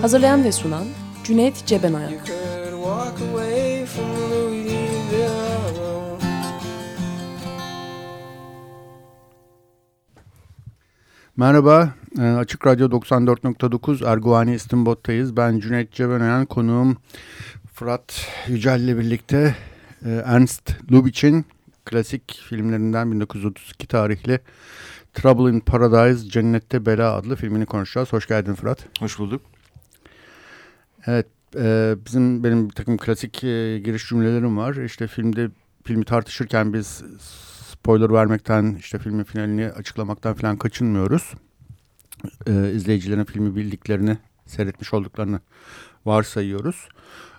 Hazırlayan ve sunan Cüneyt Cebenayak. Merhaba, e, Açık Radyo 94.9 Erguvani İstimbot'tayız. Ben Cüneyt Cebenayan, konuğum Fırat Yücel ile birlikte e, Ernst Lubitsch'in klasik filmlerinden 1932 tarihli Trouble in Paradise, Cennette Bela adlı filmini konuşacağız. Hoş geldin Fırat. Hoş bulduk. Evet, e, bizim benim bir takım klasik e, giriş cümlelerim var. İşte filmde filmi tartışırken biz spoiler vermekten, işte filmin finalini açıklamaktan falan kaçınmıyoruz. E, izleyicilerin filmi bildiklerini, seyretmiş olduklarını varsayıyoruz.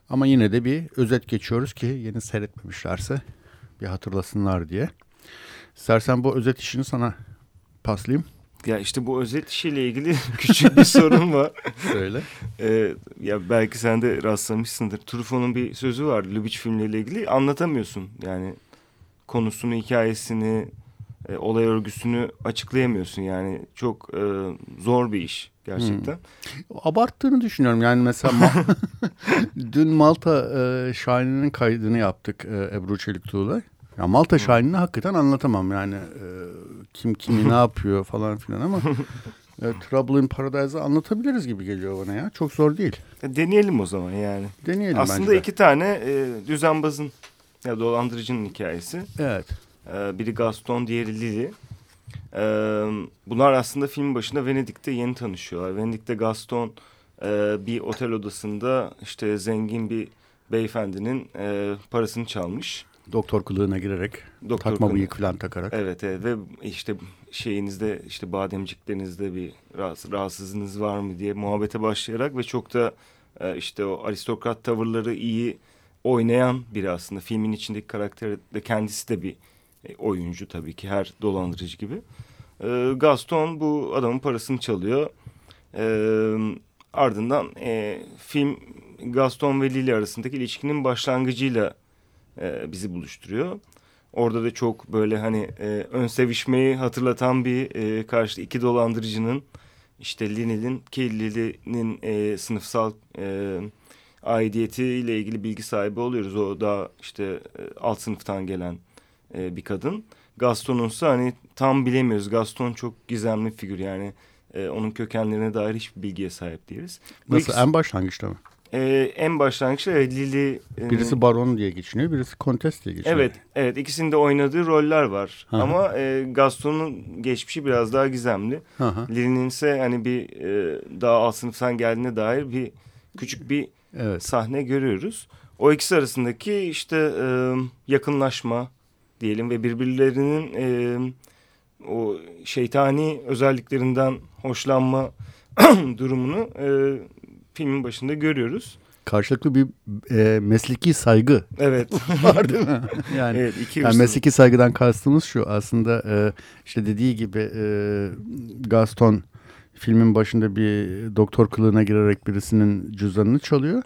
Ama yine de bir özet geçiyoruz ki yeni seyretmemişlerse bir hatırlasınlar diye. İstersen bu özet işini sana paslayayım. Ya işte bu özet işiyle ilgili küçük bir sorun var. Söyle. Ee, ya belki sen de rastlamışsındır. Truffaut'un bir sözü var Lubitsch filmleriyle ilgili. Anlatamıyorsun yani konusunu, hikayesini, e, olay örgüsünü açıklayamıyorsun. Yani çok e, zor bir iş gerçekten. Hmm. Abarttığını düşünüyorum. Yani mesela dün Malta e, Şahin'in kaydını yaptık e, Ebru Çeliktuğ'la. Ya Malta Şahin'ini hakikaten anlatamam yani e, kim kimi ne yapıyor falan filan ama e, Trouble in Paradise'ı anlatabiliriz gibi geliyor bana ya. Çok zor değil. E, deneyelim o zaman yani. Deneyelim Aslında bence iki tane e, düzenbazın ya dolandırıcının hikayesi. Evet. E, biri Gaston, diğeri Lily. E, bunlar aslında film başında Venedik'te yeni tanışıyorlar. Venedik'te Gaston e, bir otel odasında işte zengin bir beyefendinin e, parasını çalmış doktor kılığına girerek doktor takma bıyık falan takarak. Evet, evet ve işte şeyinizde işte bademciklerinizde bir rahatsız, rahatsızlığınız var mı diye muhabbete başlayarak ve çok da e, işte o aristokrat tavırları iyi oynayan biri aslında. Filmin içindeki karakter de kendisi de bir e, oyuncu tabii ki her dolandırıcı gibi. E, Gaston bu adamın parasını çalıyor. ardından film Gaston ve Lily arasındaki ilişkinin başlangıcıyla e, bizi buluşturuyor. Orada da çok böyle hani e, ön sevişmeyi hatırlatan bir e, karşı iki dolandırıcının işte Linil'in ki Lili'nin e, sınıfsal e, aidiyeti ile ilgili bilgi sahibi oluyoruz. O da işte e, alt sınıftan gelen e, bir kadın. Gaston'unsa hani tam bilemiyoruz. Gaston çok gizemli figür yani e, onun kökenlerine dair hiçbir bilgiye sahip değiliz. Nasıl ikisi, en başlangıçta mı? Ee, en başlangıçta evet, Lily... E, birisi baron diye geçiniyor, birisi kontes diye geçiniyor. Evet, evet ikisinde oynadığı roller var. Aha. Ama e, Gaston'un geçmişi biraz daha gizemli. Lily'nin ise hani bir e, daha alt sınıftan geldiğine dair bir küçük bir evet. sahne görüyoruz. O ikisi arasındaki işte e, yakınlaşma diyelim ve birbirlerinin e, o şeytani özelliklerinden hoşlanma durumunu e, filmin başında görüyoruz. Karşılıklı bir e, mesleki saygı evet. var değil mi? Yani, evet, iki yani mesleki saygıdan kastımız şu aslında e, işte dediği gibi e, Gaston filmin başında bir doktor kılığına girerek birisinin cüzdanını çalıyor.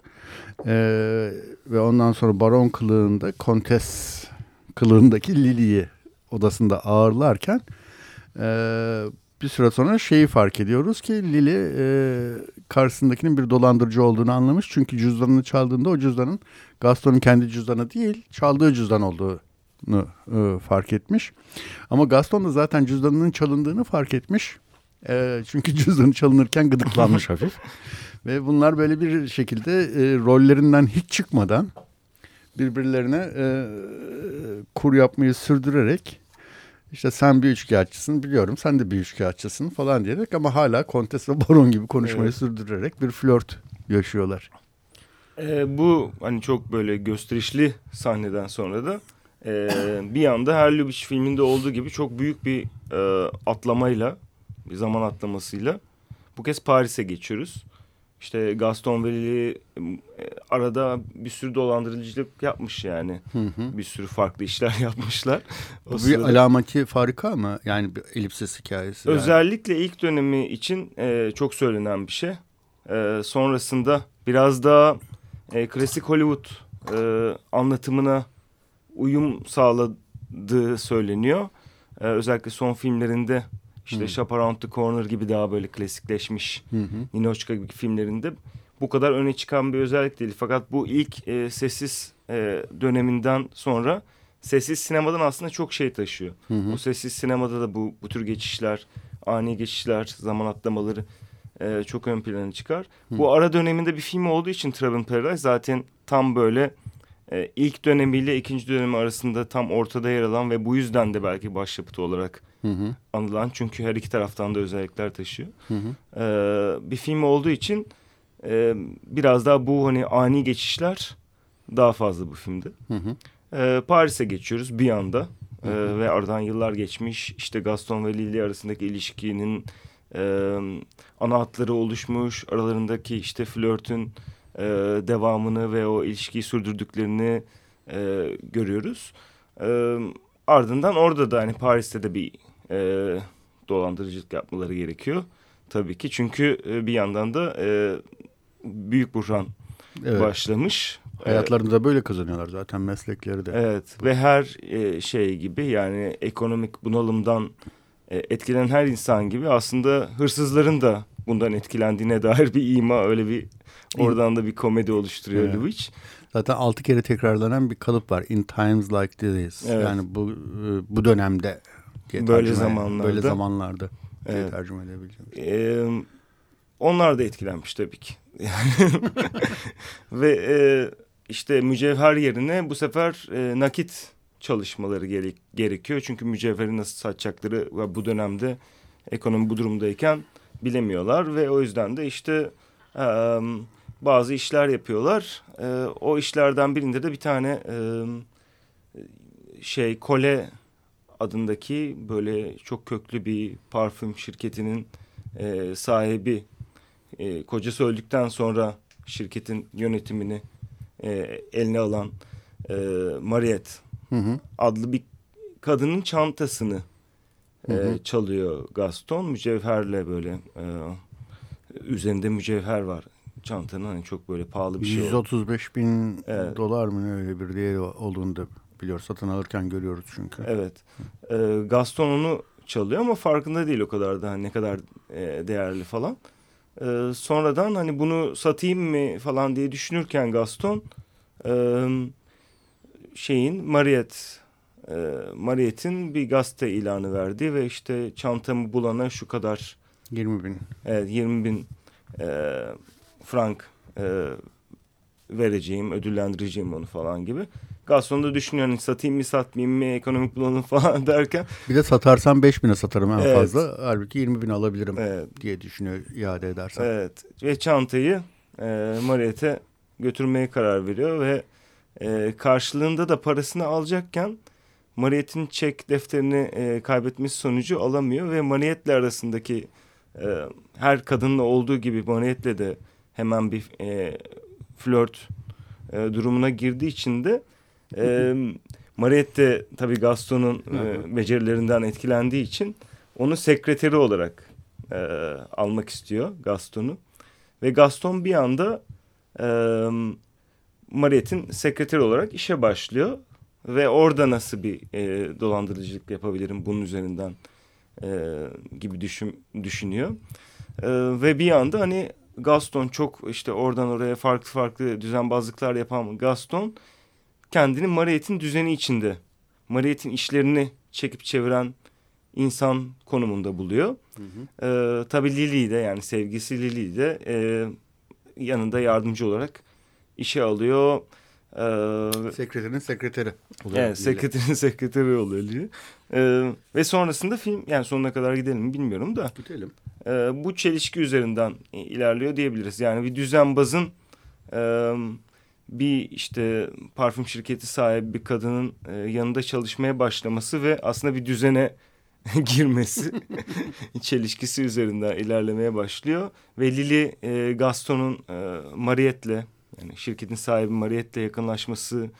E, ve ondan sonra baron kılığında kontes kılığındaki Lily'yi odasında ağırlarken e, bir süre sonra şeyi fark ediyoruz ki Lili e, karşısındakinin bir dolandırıcı olduğunu anlamış. Çünkü cüzdanını çaldığında o cüzdanın Gaston'un kendi cüzdanı değil çaldığı cüzdan olduğunu e, fark etmiş. Ama Gaston da zaten cüzdanının çalındığını fark etmiş. E, çünkü cüzdanı çalınırken gıdıklanmış hafif. Ve bunlar böyle bir şekilde e, rollerinden hiç çıkmadan birbirlerine e, kur yapmayı sürdürerek işte sen bir üçkağıtçısın biliyorum sen de bir üçkağıtçısın falan diyerek ama hala kontes ve baron gibi konuşmayı evet. sürdürerek bir flört yaşıyorlar. Ee, bu hani çok böyle gösterişli sahneden sonra da e, bir anda her Lubitsch filminde olduğu gibi çok büyük bir e, atlamayla bir zaman atlamasıyla bu kez Paris'e geçiyoruz. İşte Gaston Velili e, arada bir sürü dolandırıcılık yapmış yani. Hı hı. Bir sürü farklı işler yapmışlar. O bir sırada... alameti farika mı? Yani bir elipsis hikayesi. Özellikle yani. ilk dönemi için e, çok söylenen bir şey. E, sonrasında biraz daha e, klasik Hollywood e, anlatımına uyum sağladığı söyleniyor. E, özellikle son filmlerinde işte hmm. Shop Around the Corner gibi daha böyle klasikleşmiş hı. Ninochka gibi filmlerinde bu kadar öne çıkan bir özellik değil. Fakat bu ilk e, sessiz e, döneminden sonra sessiz sinemadan aslında çok şey taşıyor. Hı hı. Bu sessiz sinemada da bu, bu tür geçişler, ani geçişler, zaman atlamaları e, çok ön plana çıkar. Hı. Bu ara döneminde bir film olduğu için Travel Paradise zaten tam böyle e, ilk dönemiyle ikinci dönemi arasında tam ortada yer alan ve bu yüzden de belki başyapıtı olarak hı hı. anılan. Çünkü her iki taraftan da özellikler taşıyor. Hı hı. E, bir film olduğu için e, biraz daha bu hani ani geçişler daha fazla bu filmde. Hı hı. E, Paris'e geçiyoruz bir anda. Hı hı. ve aradan yıllar geçmiş. İşte Gaston ve Lily arasındaki ilişkinin e, ana hatları oluşmuş. Aralarındaki işte flörtün e, devamını ve o ilişkiyi sürdürdüklerini e, görüyoruz. E, ardından orada da hani Paris'te de bir e, dolandırıcılık yapmaları gerekiyor. Tabii ki çünkü e, bir yandan da e, büyük buhran evet. başlamış. Hayatlarını da böyle kazanıyorlar zaten meslekleri de. Evet ve her e, şey gibi yani ekonomik bunalımdan e, etkilenen her insan gibi aslında hırsızların da bundan etkilendiğine dair bir ima öyle bir oradan da bir komedi oluşturuyor evet. Lubitsch. Zaten altı kere tekrarlanan bir kalıp var. In times like this. Evet. Yani bu e, bu dönemde diye böyle zamanlarda böyle zamanlarda diye evet. tercüme edebileceğim. Ee, onlar da etkilenmiş tabii ki. Ve e, işte mücevher yerine bu sefer e, nakit çalışmaları gerek, gerekiyor. Çünkü mücevheri nasıl satacakları bu dönemde ekonomi bu durumdayken bilemiyorlar ve o yüzden de işte e, bazı işler yapıyorlar. E, o işlerden birinde de bir tane e, şey kole adındaki böyle çok köklü bir parfüm şirketinin e, sahibi e, kocası öldükten sonra şirketin yönetimini e, eline alan e, Mariette hı hı. adlı bir kadının çantasını hı hı. E, çalıyor Gaston mücevherle böyle e, üzerinde mücevher var çantanın hani çok böyle pahalı bir şey. 135 bin evet. dolar mı öyle bir değeri olduğunu da biliyor. Satın alırken görüyoruz çünkü. Evet. E, Gaston onu çalıyor ama farkında değil o kadar da hani ne kadar e, değerli falan. E, sonradan hani bunu satayım mı falan diye düşünürken Gaston e, şeyin Mariette e, Mariette'in bir gazete ilanı verdi ve işte çantamı bulana şu kadar 20 bin. Evet 20 bin e, frank e, vereceğim, ödüllendireceğim onu falan gibi. Garson'da düşünüyor hani satayım mı satmayayım mı ekonomik bulanım falan derken. Bir de satarsam 5 bine satarım en evet. fazla. Halbuki 20 bin alabilirim evet. diye düşünüyor iade edersen. Evet ve çantayı e, Mariette götürmeye karar veriyor ve e, karşılığında da parasını alacakken Mariette'in çek defterini e, kaybetmesi sonucu alamıyor ve Mariette'le arasındaki e, her kadınla olduğu gibi Mariette'le de hemen bir e, flört e, durumuna girdiği için de e, Mariette tabii Gaston'un e, becerilerinden etkilendiği için onu sekreteri olarak e, almak istiyor Gaston'u. Ve Gaston bir anda e, Mariette'in sekreteri olarak işe başlıyor. Ve orada nasıl bir e, dolandırıcılık yapabilirim bunun üzerinden e, gibi düşün, düşünüyor. E, ve bir anda hani Gaston çok işte oradan oraya farklı farklı düzenbazlıklar yapan Gaston kendini Mariette'in düzeni içinde. Mariette'in işlerini çekip çeviren insan konumunda buluyor. Hı hı. Ee, tabii Lily de yani sevgisi Lily de e, yanında yardımcı olarak işe alıyor. Ee, sekreterin sekreteri oluyor. Evet, sekreterin sekreteri oluyor Lily. Ee, ve sonrasında film yani sonuna kadar gidelim mi bilmiyorum da. Gidelim. E, bu çelişki üzerinden ilerliyor diyebiliriz. Yani bir düzenbazın e, bir işte parfüm şirketi sahibi bir kadının e, yanında çalışmaya başlaması ve aslında bir düzene girmesi çelişkisi üzerinden ilerlemeye başlıyor. Ve Lily e, Gaston'un e, Mariette'le yani şirketin sahibi Mariette'le yakınlaşmasını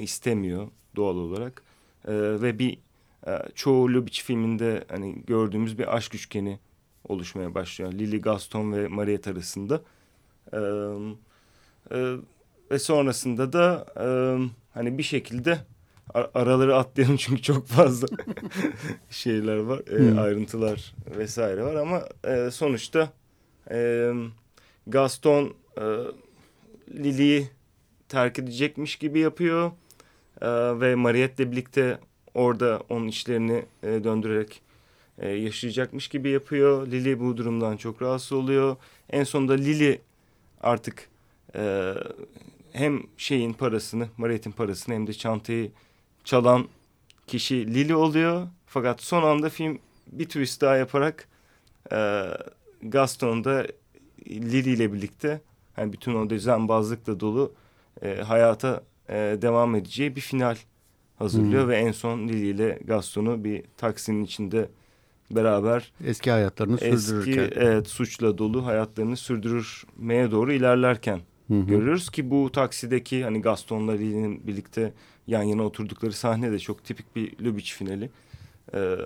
istemiyor doğal olarak. E, ve bir e, çoğu Lubitsch filminde hani gördüğümüz bir aşk üçgeni oluşmaya başlıyor. Lily Gaston ve Mariette arasında. E, e, ve sonrasında da e, hani bir şekilde araları atlayalım çünkü çok fazla şeyler var, e, hmm. ayrıntılar vesaire var ama e, sonuçta e, Gaston e, Lily'yi terk edecekmiş gibi yapıyor e, ve Mariette'le birlikte orada onun işlerini e, döndürerek e, yaşayacakmış gibi yapıyor. Lily bu durumdan çok rahatsız oluyor. En sonunda Lily artık e, hem şeyin parasını, Mariette'in parasını hem de çantayı çalan kişi Lily oluyor. Fakat son anda film bir twist daha yaparak e, Gaston da Lily ile birlikte yani bütün o düzenbazlıkla dolu e, hayata e, devam edeceği bir final hazırlıyor hmm. ve en son Lily ile Gaston'u bir taksinin içinde beraber eski hayatlarını eski, sürdürürken evet suçla dolu hayatlarını sürdürmeye doğru ilerlerken hı hı. görüyoruz ki bu taksideki hani Gaston'la Lily'nin birlikte yan yana oturdukları sahne de çok tipik bir Lubitsch finali. Ee,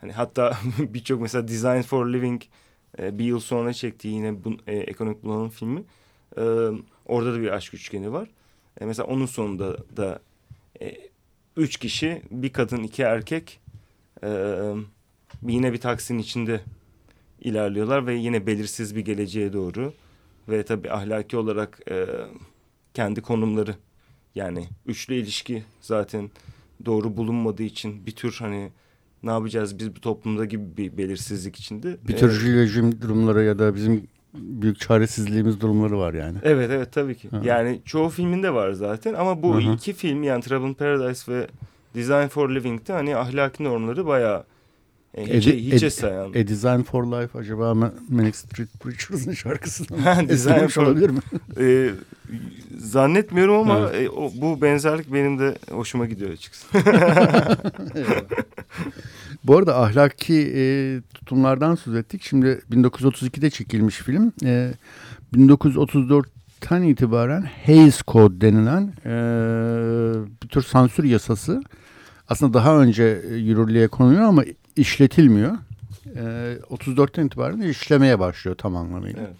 hani hatta birçok mesela Design for Living e, bir yıl sonra çektiği yine bu, e, ekonomik bunalım filmi. E, orada da bir aşk üçgeni var. E, mesela onun sonunda da e, üç kişi bir kadın iki erkek e, yine bir taksinin içinde ilerliyorlar ve yine belirsiz bir geleceğe doğru ve tabii ahlaki olarak e, kendi konumları yani üçlü ilişki zaten doğru bulunmadığı için bir tür hani ne yapacağız biz bu toplumda gibi bir belirsizlik içinde. Bir tür ee, durumları ya da bizim büyük çaresizliğimiz durumları var yani. Evet evet tabii ki. Ha. Yani çoğu filminde var zaten ama bu Hı-hı. iki film yani Trouble in Paradise ve Design for Living'de hani ahlaki normları bayağı e, hiçe, hiçe sayan. A Design for Life acaba Manic Street Preachers'ın şarkısı mı? Design for... olabilir mi? e, zannetmiyorum ama e, o, bu benzerlik benim de hoşuma gidiyor açıkçası. bu arada ahlaki e, tutumlardan söz ettik. Şimdi 1932'de çekilmiş film. E, 1934'ten itibaren Hays Code denilen e, bir tür sansür yasası aslında daha önce yürürlüğe konuyor ama işletilmiyor. E, 34'ten itibaren işlemeye başlıyor tam anlamıyla. Evet.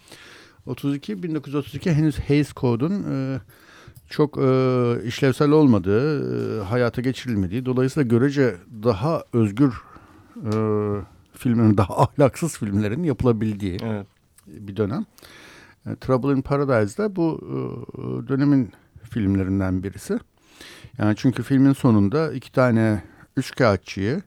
32 1932 henüz Hays Code'un e, çok e, işlevsel olmadığı, e, hayata geçirilmediği, dolayısıyla görece daha özgür e, filmlerin, daha ahlaksız filmlerin yapılabildiği evet. bir dönem. E, Trouble in Paradise'da bu e, dönemin filmlerinden birisi. Yani çünkü filmin sonunda iki tane üçkağıtçıyı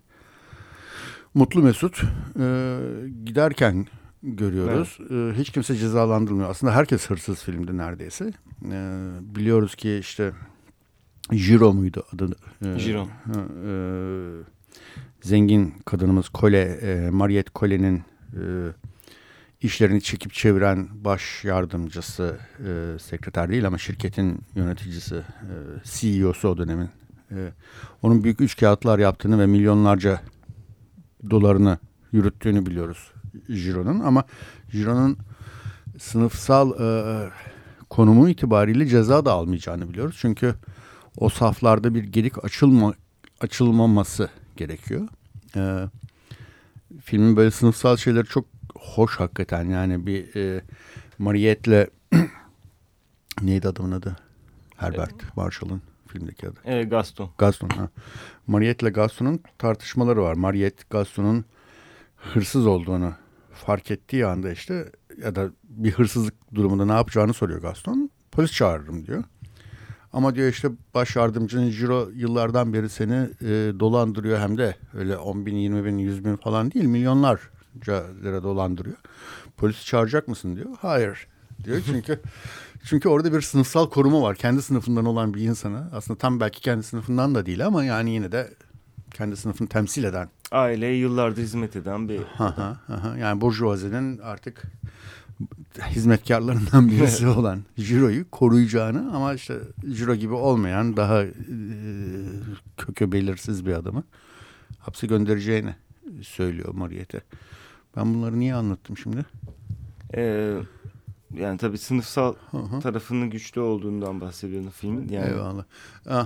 Mutlu Mesut e, giderken görüyoruz. Evet. E, hiç kimse cezalandırılmıyor. Aslında herkes hırsız filmde neredeyse. E, biliyoruz ki işte Jiro muydu adı? E, Jiro. E, zengin kadınımız Kole, e, Mariette Kole'nin e, işlerini çekip çeviren baş yardımcısı, e, sekreter değil ama şirketin yöneticisi, e, CEO'su o dönemin. E, onun büyük üç kağıtlar yaptığını ve milyonlarca dolarını yürüttüğünü biliyoruz Jiro'nun ama Jiro'nun sınıfsal e, konumu itibariyle ceza da almayacağını biliyoruz. Çünkü o saflarda bir gedik açılma açılmaması gerekiyor. E, filmin böyle sınıfsal şeyleri çok hoş hakikaten yani bir e, Mariette'le neydi adamın adı? Herbert Marshall'ın filmdeki adı. E, Gaston. Gaston. Ha. Mariette ile Gaston'un tartışmaları var. Mariette Gaston'un hırsız olduğunu fark ettiği anda işte ya da bir hırsızlık durumunda ne yapacağını soruyor Gaston. Polis çağırırım diyor. Ama diyor işte baş yardımcının Ciro yıllardan beri seni e, dolandırıyor hem de öyle 10 bin, 20 bin, 100 bin falan değil milyonlarca lira dolandırıyor. Polis çağıracak mısın diyor. Hayır diyor çünkü çünkü orada bir sınıfsal koruma var. Kendi sınıfından olan bir insana aslında tam belki kendi sınıfından da değil ama yani yine de kendi sınıfını temsil eden. Aileye yıllardır hizmet eden bir aha, aha. Yani Burjuvazi'nin artık hizmetkarlarından birisi olan Jiro'yu koruyacağını ama işte Jiro gibi olmayan daha e, kökü belirsiz bir adamı hapse göndereceğini söylüyor Mariette. Ben bunları niye anlattım şimdi? Ee, yani tabii sınıfsal Hı-hı. tarafının güçlü olduğundan bahsediyorsun filmin. Yani. Eyvallah.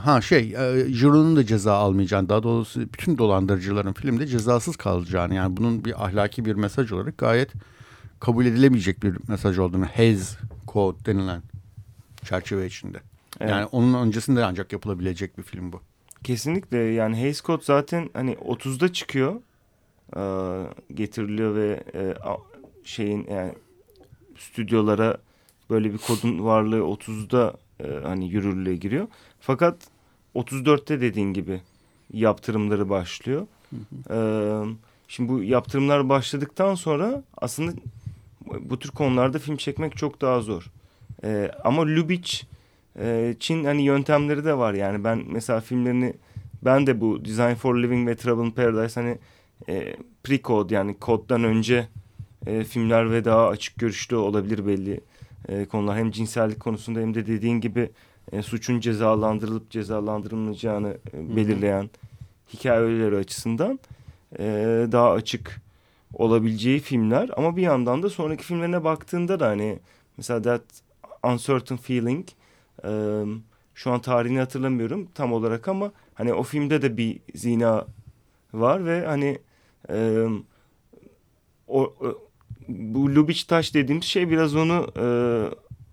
Ha şey, e, Jiro'nun da ceza almayacağını, daha doğrusu bütün dolandırıcıların filmde cezasız kalacağını, yani bunun bir ahlaki bir mesaj olarak gayet kabul edilemeyecek bir mesaj olduğunu, Hays Code denilen çerçeve içinde. Evet. Yani onun öncesinde ancak yapılabilecek bir film bu. Kesinlikle yani Hays Code zaten hani 30'da çıkıyor, e, getiriliyor ve e, şeyin yani stüdyolara böyle bir kodun varlığı 30'da e, hani yürürlüğe giriyor. Fakat 34'te dediğin gibi yaptırımları başlıyor. Hı hı. E, şimdi bu yaptırımlar başladıktan sonra aslında bu tür konularda film çekmek çok daha zor. E, ama Lubitsch e, Çin hani yöntemleri de var yani ben mesela filmlerini ben de bu Design for Living ve Trouble in Paradise hani e, pre-code yani koddan önce e, filmler ve daha açık görüşlü olabilir belli e, konular. Hem cinsellik konusunda hem de dediğin gibi e, suçun cezalandırılıp cezalandırılmayacağını e, belirleyen hı hikayeleri açısından e, daha açık olabileceği filmler. Ama bir yandan da sonraki filmlerine baktığında da hani mesela That Uncertain Feeling e, şu an tarihini hatırlamıyorum tam olarak ama hani o filmde de bir zina var ve hani e, o, bu Lubitsch taş dediğimiz şey biraz onu e,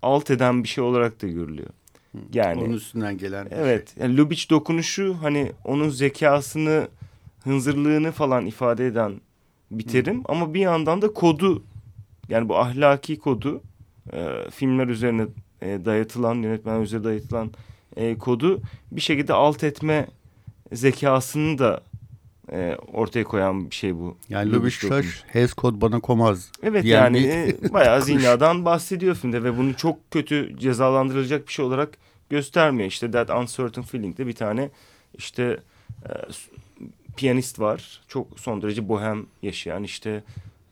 alt eden bir şey olarak da görülüyor. Yani onun üstünden gelen Evet. Şey. Yani Lubitsch dokunuşu hani onun zekasını, hınzırlığını falan ifade eden bir terim Hı. ama bir yandan da kodu yani bu ahlaki kodu e, filmler üzerine e, dayatılan, yönetmen üzerine dayatılan e, kodu bir şekilde alt etme zekasını da e, ortaya koyan bir şey bu. Yani Lubitsch Hes kod bana komaz. Evet yani e, bayağı zinadan bahsediyor filmde ve bunu çok kötü cezalandırılacak bir şey olarak göstermiyor. İşte That Uncertain Feeling'de bir tane işte e, piyanist var. Çok son derece bohem yaşayan işte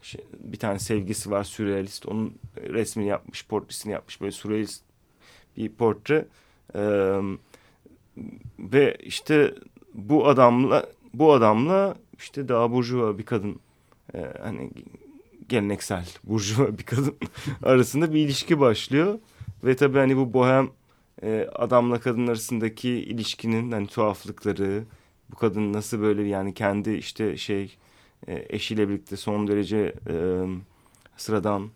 şey, bir tane sevgisi var sürrealist. Onun resmini yapmış, portresini yapmış böyle sürrealist bir portre. Ee, ve işte bu adamla bu adamla işte daha burjuva bir kadın e, hani geleneksel burjuva bir kadın arasında bir ilişki başlıyor. Ve tabii hani bu bohem e, adamla kadın arasındaki ilişkinin hani tuhaflıkları, bu kadın nasıl böyle yani kendi işte şey e, eşiyle birlikte son derece e, sıradan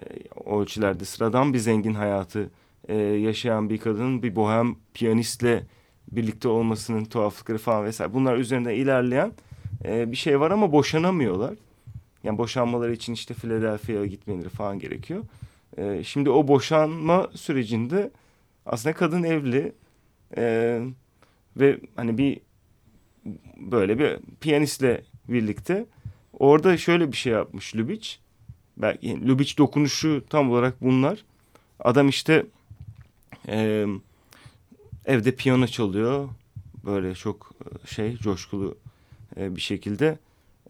e, ölçülerde sıradan bir zengin hayatı e, yaşayan bir kadının bir bohem piyanistle birlikte olmasının tuhaflıkları falan vesaire bunlar üzerinde ilerleyen e, bir şey var ama boşanamıyorlar. Yani boşanmaları için işte Philadelphia'ya gitmeleri falan gerekiyor. E, şimdi o boşanma sürecinde aslında kadın evli e, ve hani bir böyle bir piyanistle birlikte orada şöyle bir şey yapmış Lubitsch. Belki yani Lubitsch dokunuşu tam olarak bunlar. Adam işte e, evde piyano çalıyor. Böyle çok e, şey coşkulu e, bir şekilde.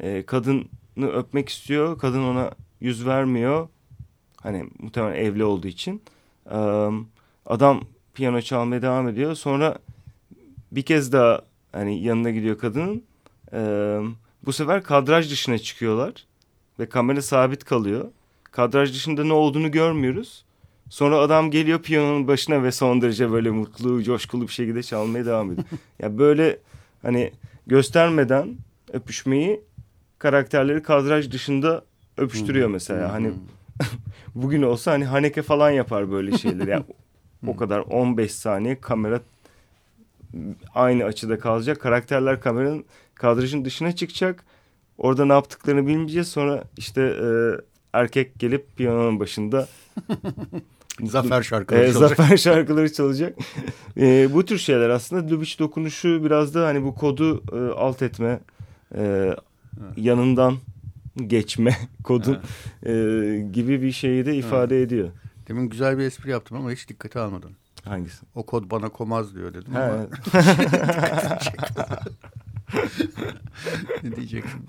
E, kadını öpmek istiyor. Kadın ona yüz vermiyor. Hani muhtemelen evli olduğu için. Adam piyano çalmaya devam ediyor. Sonra bir kez daha hani yanına gidiyor kadının. Bu sefer kadraj dışına çıkıyorlar. Ve kamera sabit kalıyor. Kadraj dışında ne olduğunu görmüyoruz. Sonra adam geliyor piyanonun başına ve son derece böyle mutlu, coşkulu bir şekilde çalmaya devam ediyor. ya yani böyle hani göstermeden öpüşmeyi karakterleri kadraj dışında öpüştürüyor mesela. Hani bugün olsa hani Haneke falan yapar böyle şeyleri. Yani o kadar 15 saniye kamera aynı açıda kalacak. Karakterler kameranın kadrajın dışına çıkacak. Orada ne yaptıklarını bilmeyeceğiz. Sonra işte e, erkek gelip piyanonun başında Zafer şarkıları e, çalacak. Zafer şarkıları çalacak. e, bu tür şeyler aslında Lubitsch dokunuşu biraz da hani bu kodu e, alt etme, e, yanından geçme kodun e, gibi bir şeyi de ifade evet. ediyor. Demin güzel bir espri yaptım ama hiç dikkate almadın. Hangisi? O kod bana komaz diyor dedim He. ama. ne diyeceksin?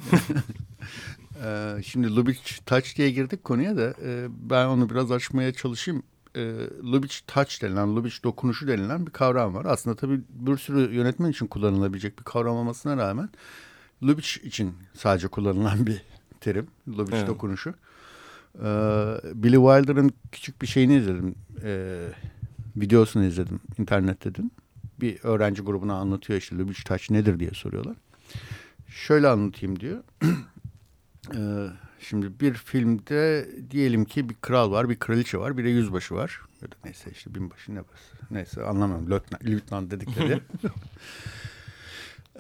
ee, şimdi Lubitsch Touch diye girdik konuya da e, ben onu biraz açmaya çalışayım e, Lubitsch touch denilen, Lubitsch dokunuşu denilen bir kavram var. Aslında tabii bir sürü yönetmen için kullanılabilecek bir kavram olmasına rağmen Lubitsch için sadece kullanılan bir terim. Lubitsch evet. dokunuşu. Ee, Billy Wilder'ın küçük bir şeyini izledim. Ee, videosunu izledim internette dün. Bir öğrenci grubuna anlatıyor işte Lubitsch Touch nedir diye soruyorlar. Şöyle anlatayım diyor. ee, şimdi bir filmde diyelim ki bir kral var, bir kraliçe var, bir de yüzbaşı var. Ya da neyse işte binbaşı ne var? Neyse anlamam. Lötnant, Lütnant dedikleri.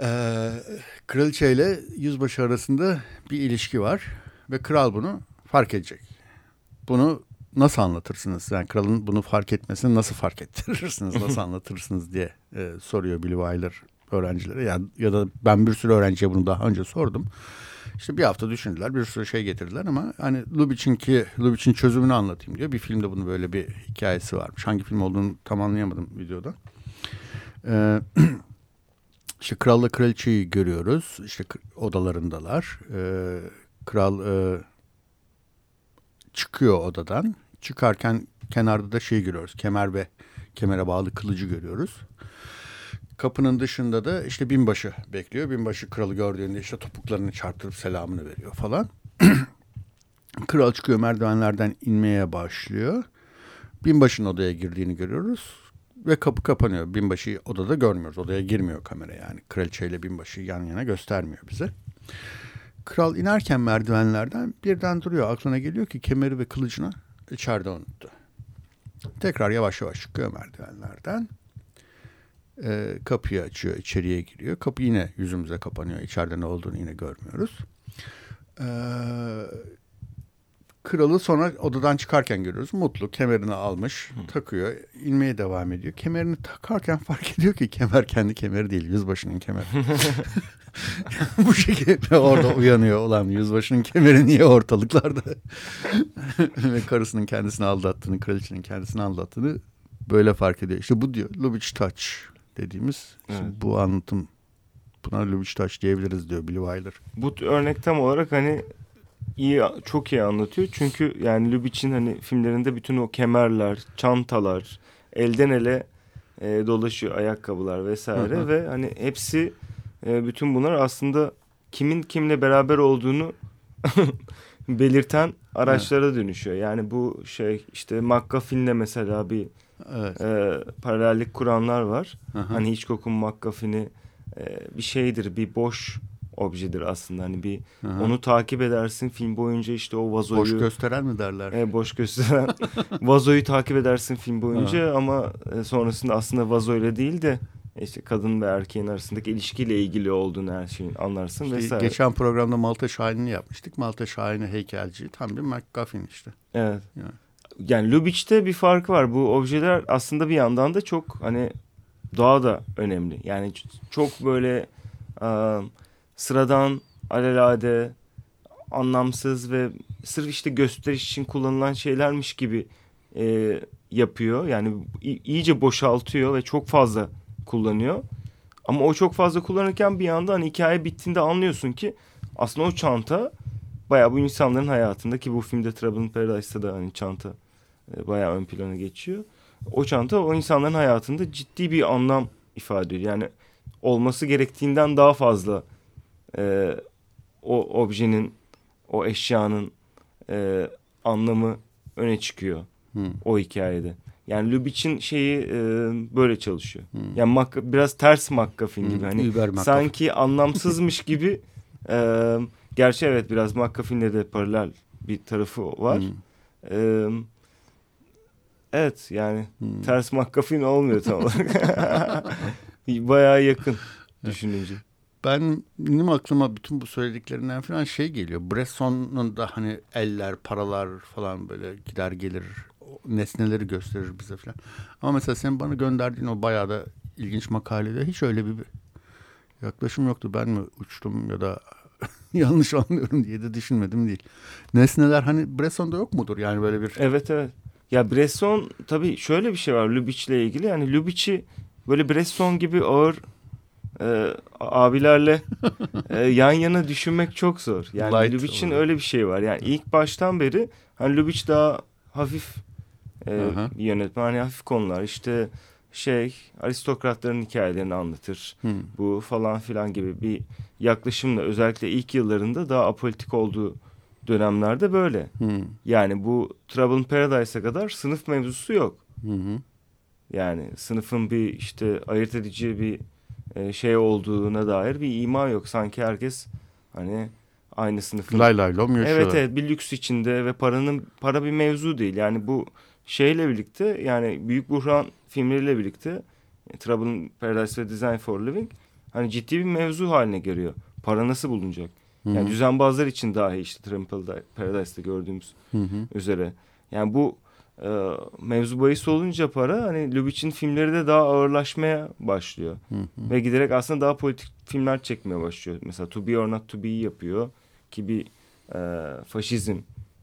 ee, kraliçe ile yüzbaşı arasında bir ilişki var ve kral bunu fark edecek. Bunu nasıl anlatırsınız? Yani kralın bunu fark etmesini nasıl fark ettirirsiniz? Nasıl anlatırsınız diye e, soruyor Billy Wilder öğrencilere. Ya, ya da ben bir sürü öğrenciye bunu daha önce sordum. İşte bir hafta düşündüler, bir sürü şey getirdiler ama hani Lubitsch'in ki Lubitsch'in çözümünü anlatayım diyor. Bir filmde bunun böyle bir hikayesi varmış. Hangi film olduğunu tam anlayamadım videoda. Ee, işte kralla kraliçeyi görüyoruz. İşte odalarındalar. Ee, kral e, çıkıyor odadan. Çıkarken kenarda da şey görüyoruz. Kemer ve kemere bağlı kılıcı görüyoruz. Kapının dışında da işte binbaşı bekliyor. Binbaşı kralı gördüğünde işte topuklarını çarptırıp selamını veriyor falan. Kral çıkıyor merdivenlerden inmeye başlıyor. Binbaşının odaya girdiğini görüyoruz. Ve kapı kapanıyor. Binbaşı odada görmüyoruz. Odaya girmiyor kamera yani. Kraliçeyle binbaşı yan yana göstermiyor bize. Kral inerken merdivenlerden birden duruyor. Aklına geliyor ki kemeri ve kılıcını içeride unuttu. Tekrar yavaş yavaş çıkıyor merdivenlerden. E, kapıyı açıyor, içeriye giriyor. Kapı yine yüzümüze kapanıyor. İçeride ne olduğunu yine görmüyoruz. E, kralı sonra odadan çıkarken görüyoruz. Mutlu kemerini almış, Hı. takıyor, inmeye devam ediyor. Kemerini takarken fark ediyor ki kemer kendi kemeri değil, yüzbaşının kemeri. Bu şekilde orada uyanıyor olan yüzbaşının kemeri niye ortalıklarda? Ve karısının kendisini aldattığını, kraliçenin kendisini aldattığını böyle fark ediyor. İşte bu diyor Lubitsch Touch dediğimiz evet. bu anlatım buna Lubitsch Touch diyebiliriz diyor Billy Wilder. Bu örnek tam olarak hani iyi çok iyi anlatıyor. Çünkü yani Lubitsch'in hani filmlerinde bütün o kemerler, çantalar, elden ele e, dolaşıyor ayakkabılar vesaire hı hı. ve hani hepsi e, bütün bunlar aslında kimin kimle beraber olduğunu belirten araçlara evet. dönüşüyor. Yani bu şey işte McGuffin'le mesela bir evet. e, paralellik kuranlar var. Hı. Hani Hitchcock'un McGuffin'i e, bir şeydir, bir boş objedir aslında. Hani bir Aha. onu takip edersin film boyunca işte o vazoyu. Boş gösteren mi derler? E, boş gösteren. vazoyu takip edersin film boyunca Aha. ama e, sonrasında aslında vazoyla değil de işte kadın ve erkeğin arasındaki ilişkiyle ilgili olduğunu her şeyin anlarsın işte vesaire. Geçen programda Malta Şahin'i yapmıştık. Malta Şahin'i heykelci tam bir McGuffin işte. Evet. Yani, yani Lubitsch'te bir farkı var. Bu objeler aslında bir yandan da çok hani doğa da önemli. Yani çok böyle e, sıradan, alelade, anlamsız ve sırf işte gösteriş için kullanılan şeylermiş gibi e, yapıyor. Yani iyice boşaltıyor ve çok fazla kullanıyor. Ama o çok fazla kullanırken bir yandan hani hikaye bittiğinde anlıyorsun ki aslında o çanta bayağı bu insanların hayatında ki bu filmde Trouble in Paradise'da da hani çanta e, bayağı ön plana geçiyor. O çanta o insanların hayatında ciddi bir anlam ifade ediyor. Yani olması gerektiğinden daha fazla e, o objenin, o eşyanın e, anlamı öne çıkıyor hmm. o hikayede. Yani Lubitsch'in şeyi e, böyle çalışıyor. Hmm. Yani Mac, biraz ters McGuffin hmm. gibi. Hani sanki anlamsızmış gibi. E, gerçi evet biraz McGuffin'le de paralel bir tarafı var. Hmm. E, evet yani hmm. ters McGuffin olmuyor tam olarak. Bayağı yakın düşününce. Ben benim aklıma bütün bu söylediklerinden falan şey geliyor. Bresson'un da hani eller, paralar falan böyle gider gelir nesneleri gösterir bize falan. Ama mesela sen bana gönderdiğin o bayağı da ilginç makalede hiç öyle bir yaklaşım yoktu. Ben mi uçtum ya da yanlış anlıyorum diye de düşünmedim değil. Nesneler hani Bresson'da yok mudur yani böyle bir... Evet evet. Ya Bresson tabii şöyle bir şey var Lubitsch'le ilgili. Yani Lubitsch'i böyle Bresson gibi ağır e, abilerle e, yan yana düşünmek çok zor. Yani Lubitsch'in öyle bir şey var. Yani ilk baştan beri hani Lubitsch daha hafif e, yönetmen. Hani hafif konular işte şey aristokratların hikayelerini anlatır. Hmm. Bu falan filan gibi bir yaklaşımla özellikle ilk yıllarında daha apolitik olduğu dönemlerde böyle. Hmm. Yani bu Trouble in Paradise'a kadar sınıf mevzusu yok. Hmm. Yani sınıfın bir işte ayırt edici bir e, şey olduğuna dair bir ima yok. Sanki herkes hani aynı sınıfın. Lay lay lom yaşıyorlar. Evet evet bir lüks içinde ve paranın para bir mevzu değil. Yani bu şeyle birlikte yani Büyük Buhran filmleriyle birlikte e, Trouble in Paradise ve Design for Living hani ciddi bir mevzu haline geliyor. Para nasıl bulunacak? Yani Hı-hı. düzenbazlar için dahi işte Trouble Paradise'da gördüğümüz Hı-hı. üzere. Yani bu e, mevzu bahis olunca para hani Lubitsch'in filmleri de daha ağırlaşmaya başlıyor. Hı-hı. Ve giderek aslında daha politik filmler çekmeye başlıyor. Mesela To Be or Not To Be'yi yapıyor ki bir e, faşizm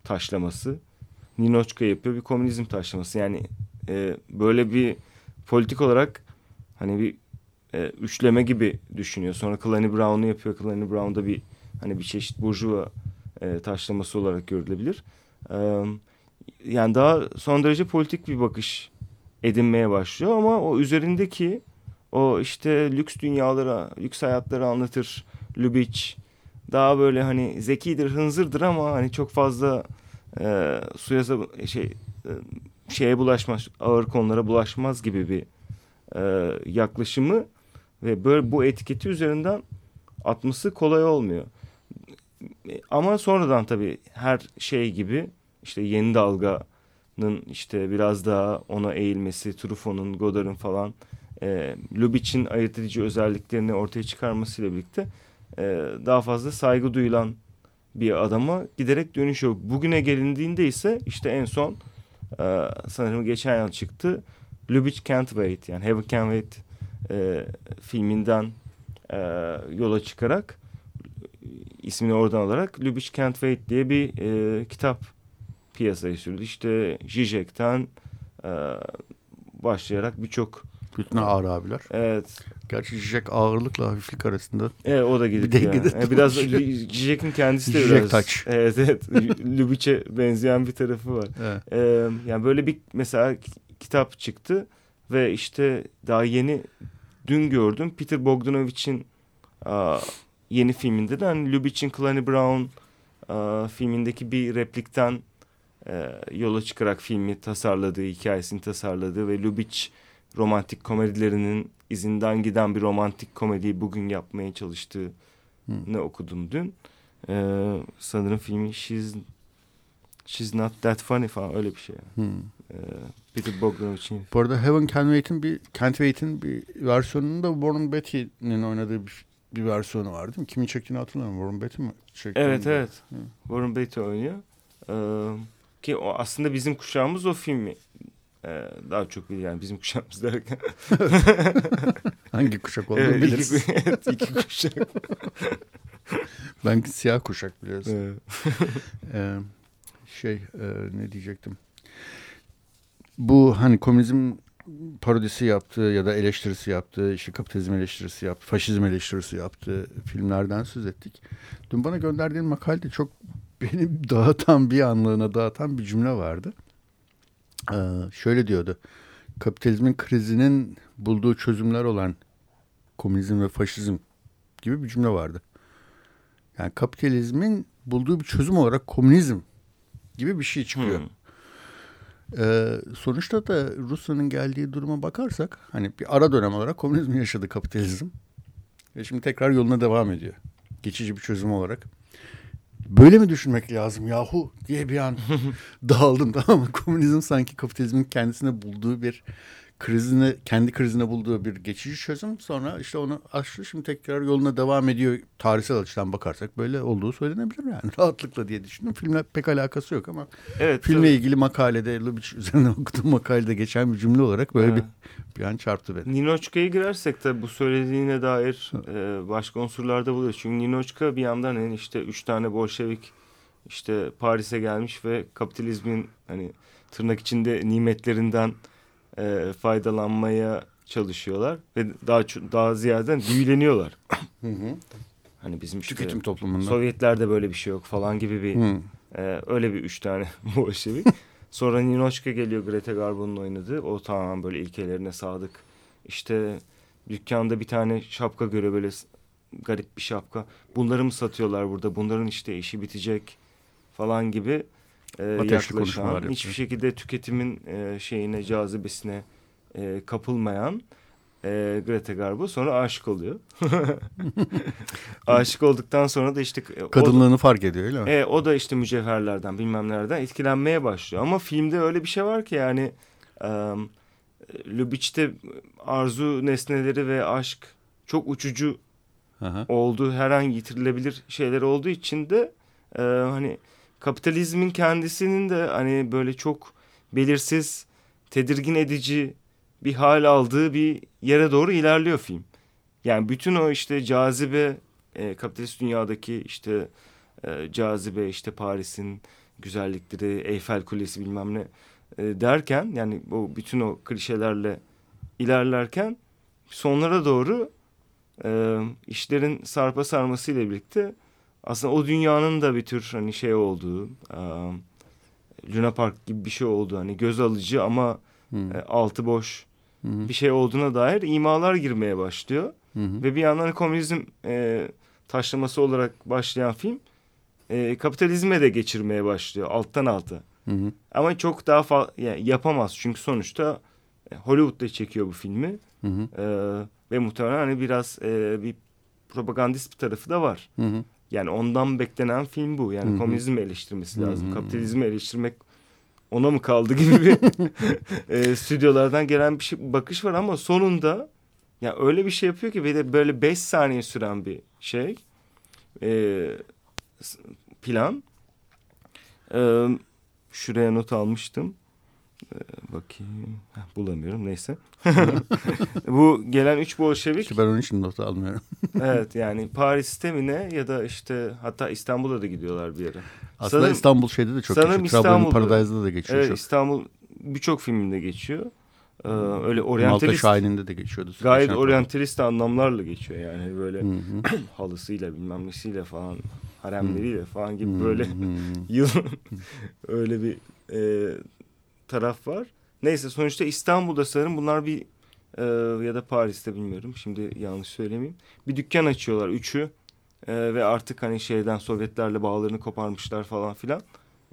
taşlaması. Ninochka yapıyor bir komünizm taşlaması. Yani e, böyle bir politik olarak hani bir e, üçleme gibi düşünüyor. Sonra Clanny Brown'u yapıyor. Clanny Brown'da bir hani bir çeşit burjuva e, taşlaması olarak görülebilir. E, yani daha son derece politik bir bakış edinmeye başlıyor ama o üzerindeki o işte lüks dünyalara, lüks hayatları anlatır Lubitsch. Daha böyle hani zekidir, hınzırdır ama hani çok fazla e, suya şey e, şeye bulaşmaz, ağır konulara bulaşmaz gibi bir e, yaklaşımı ve böyle bu etiketi üzerinden atması kolay olmuyor. Ama sonradan tabii her şey gibi işte yeni dalganın işte biraz daha ona eğilmesi, Truffaut'un, Godard'ın falan e, Lubitsch'in ayırt edici özelliklerini ortaya çıkarmasıyla birlikte e, daha fazla saygı duyulan bir adama giderek dönüşüyor. Bugüne gelindiğinde ise işte en son e, sanırım geçen yıl çıktı. Lubitsch Can't Wait yani Heaven Can't Wait e, filminden e, yola çıkarak ismini oradan alarak Lubitsch Can't Wait diye bir e, kitap piyasaya sürdü. İşte Zizek'ten e, başlayarak birçok bütün ağır abiler. Evet. Gerçi Zizek ağırlıkla hafiflik arasında. Evet o da gidip bir yani. yani. biraz Zizek'in kendisi de Zizek biraz. Taç. Evet evet. Lubitsch'e benzeyen bir tarafı var. Evet. Ee, yani böyle bir mesela kitap çıktı ve işte daha yeni dün gördüm Peter Bogdanovich'in yeni filminde de hani Lubitsch'in Clanny Brown a, filmindeki bir replikten e, yola çıkarak filmi tasarladığı, hikayesini tasarladığı ve Lubitsch romantik komedilerinin izinden giden bir romantik komediyi bugün yapmaya çalıştığı ne okudum dün. Ee, sanırım filmi She's She's Not That Funny falan öyle bir şey. Hmm. Ee, Peter Bogdanovich'in. Bu arada Heaven Can Wait'in bir Can't Wait'in bir versiyonunda Warren Beatty'nin oynadığı bir, bir versiyonu var değil mi? Kimin çektiğini hatırlamıyorum. Warren Beatty mi? Çekti evet evet. Hı. Warren Beatty oynuyor. Ee, ki o aslında bizim kuşağımız o filmi ee, daha çok yani bizim kuşağımız derken. Hangi kuşak olduğunu evet, biliriz. Iki, evet, iki kuşak. ben siyah kuşak biliyorsun. Evet. ee, şey e, ne diyecektim. Bu hani komünizm parodisi yaptığı ya da eleştirisi yaptığı, işte kapitalizm eleştirisi yaptı, faşizm eleştirisi yaptığı filmlerden söz ettik. Dün bana gönderdiğin makalede çok benim dağıtan bir anlığına dağıtan bir cümle vardı. Ee, şöyle diyordu. Kapitalizmin krizinin bulduğu çözümler olan komünizm ve faşizm gibi bir cümle vardı. Yani kapitalizmin bulduğu bir çözüm olarak komünizm gibi bir şey çıkıyor. Hmm. Ee, sonuçta da Rusya'nın geldiği duruma bakarsak hani bir ara dönem olarak komünizm yaşadı kapitalizm. Ve şimdi tekrar yoluna devam ediyor. Geçici bir çözüm olarak böyle mi düşünmek lazım yahu diye bir an dağıldım tamam mı? Komünizm sanki kapitalizmin kendisine bulduğu bir krizine kendi krizine bulduğu bir geçici çözüm sonra işte onu aştı şimdi tekrar yoluna devam ediyor tarihsel açıdan bakarsak böyle olduğu söylenebilir yani rahatlıkla diye düşündüm filmle pek alakası yok ama evet, filmle tabii. ilgili makalede Lubitsch üzerine okuduğum makalede geçen bir cümle olarak böyle evet. bir bir an çarptı beni. Ninochka'ya girersek tabii bu söylediğine dair e, başka unsurlarda buluyor çünkü Ninochka bir yandan hani işte üç tane Bolşevik işte Paris'e gelmiş ve kapitalizmin hani tırnak içinde nimetlerinden e, faydalanmaya çalışıyorlar ve daha daha ziyade büyüleniyorlar. Hı hı. Hani bizim işte tüketim toplumunda Sovyetlerde böyle bir şey yok falan gibi bir e, öyle bir üç tane Bolşevik. Sonra Ninochka geliyor Greta Garbo'nun oynadığı. O tamamen böyle ilkelerine sadık. İşte dükkanda bir tane şapka göre böyle garip bir şapka. Bunları mı satıyorlar burada? Bunların işte işi bitecek falan gibi e, yaklaşan. Hiçbir şekilde tüketimin e, şeyine, cazibesine e, kapılmayan e, Greta Garbo sonra aşık oluyor. aşık olduktan sonra da işte e, kadınlığını o, fark ediyor öyle mi? E, o da işte mücevherlerden bilmem nelerden etkilenmeye başlıyor. Ama filmde öyle bir şey var ki yani e, Lubitsch'te arzu nesneleri ve aşk çok uçucu Aha. olduğu her an yitirilebilir şeyler olduğu için de e, hani kapitalizmin kendisinin de hani böyle çok belirsiz, tedirgin edici bir hal aldığı bir yere doğru ilerliyor film. Yani bütün o işte cazibe e, kapitalist dünyadaki işte e, cazibe işte Paris'in güzellikleri, Eyfel Kulesi bilmem ne e, derken yani bu bütün o klişelerle ilerlerken sonlara doğru e, işlerin sarpa sarmasıyla birlikte aslında o dünyanın da bir tür hani şey olduğu e, Luna Park gibi bir şey oldu hani göz alıcı ama hmm. e, altı boş hı. bir şey olduğuna dair imalar girmeye başlıyor. Hı. Ve bir yandan komünizm e, taşlaması olarak başlayan film e, kapitalizme de geçirmeye başlıyor alttan alta. Hı hı. Ama çok daha fazla yani yapamaz çünkü sonuçta Hollywood'da çekiyor bu filmi. Hı hı. E, ve muhtemelen hani biraz e, bir propagandist bir tarafı da var. Hı hı. Yani ondan beklenen film bu. Yani hı hı. komünizmi eleştirmesi lazım. Hı hı. Kapitalizmi eleştirmek ona mı kaldı gibi bir e, stüdyolardan gelen bir şey, bakış var ama sonunda ya öyle bir şey yapıyor ki ve de böyle beş saniye süren bir şey e, plan. E, şuraya not almıştım. E, bakayım. Heh, bulamıyorum neyse. Bu gelen üç Bolşevik. İşte ben onun için not almıyorum. Evet yani Paris'te mi ne ya da işte hatta İstanbul'a da gidiyorlar bir yere. Aslında sanırım, İstanbul şeyde de çok geçiyor. İstanbul Paradise'da da geçiyor. Evet, çok. İstanbul birçok filminde geçiyor. Ee, öyle oryantalist. Malta Şahin'inde de geçiyordu. Gayet oryantalist anlamlarla geçiyor yani böyle halısıyla bilmem nesiyle falan haremleriyle falan gibi böyle yıl öyle bir e, taraf var. Neyse sonuçta İstanbul'da sanırım bunlar bir e, ya da Paris'te bilmiyorum şimdi yanlış söylemeyeyim. Bir dükkan açıyorlar üçü e, ve artık hani şeyden Sovyetlerle bağlarını koparmışlar falan filan.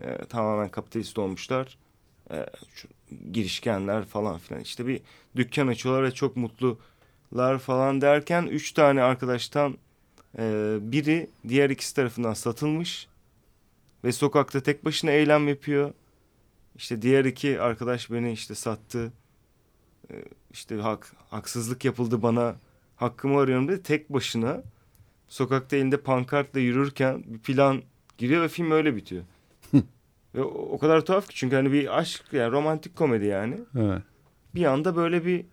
E, tamamen kapitalist olmuşlar. E, şu, girişkenler falan filan. İşte bir dükkan açıyorlar ve çok mutlular falan derken üç tane arkadaştan e, biri diğer ikisi tarafından satılmış ve sokakta tek başına eylem yapıyor. İşte diğer iki arkadaş beni işte sattı. İşte hak, haksızlık yapıldı bana. Hakkımı arıyorum dedi. Tek başına sokakta elinde pankartla yürürken bir plan giriyor ve film öyle bitiyor. ve o, o kadar tuhaf ki çünkü hani bir aşk yani romantik komedi yani. Evet. Bir anda böyle bir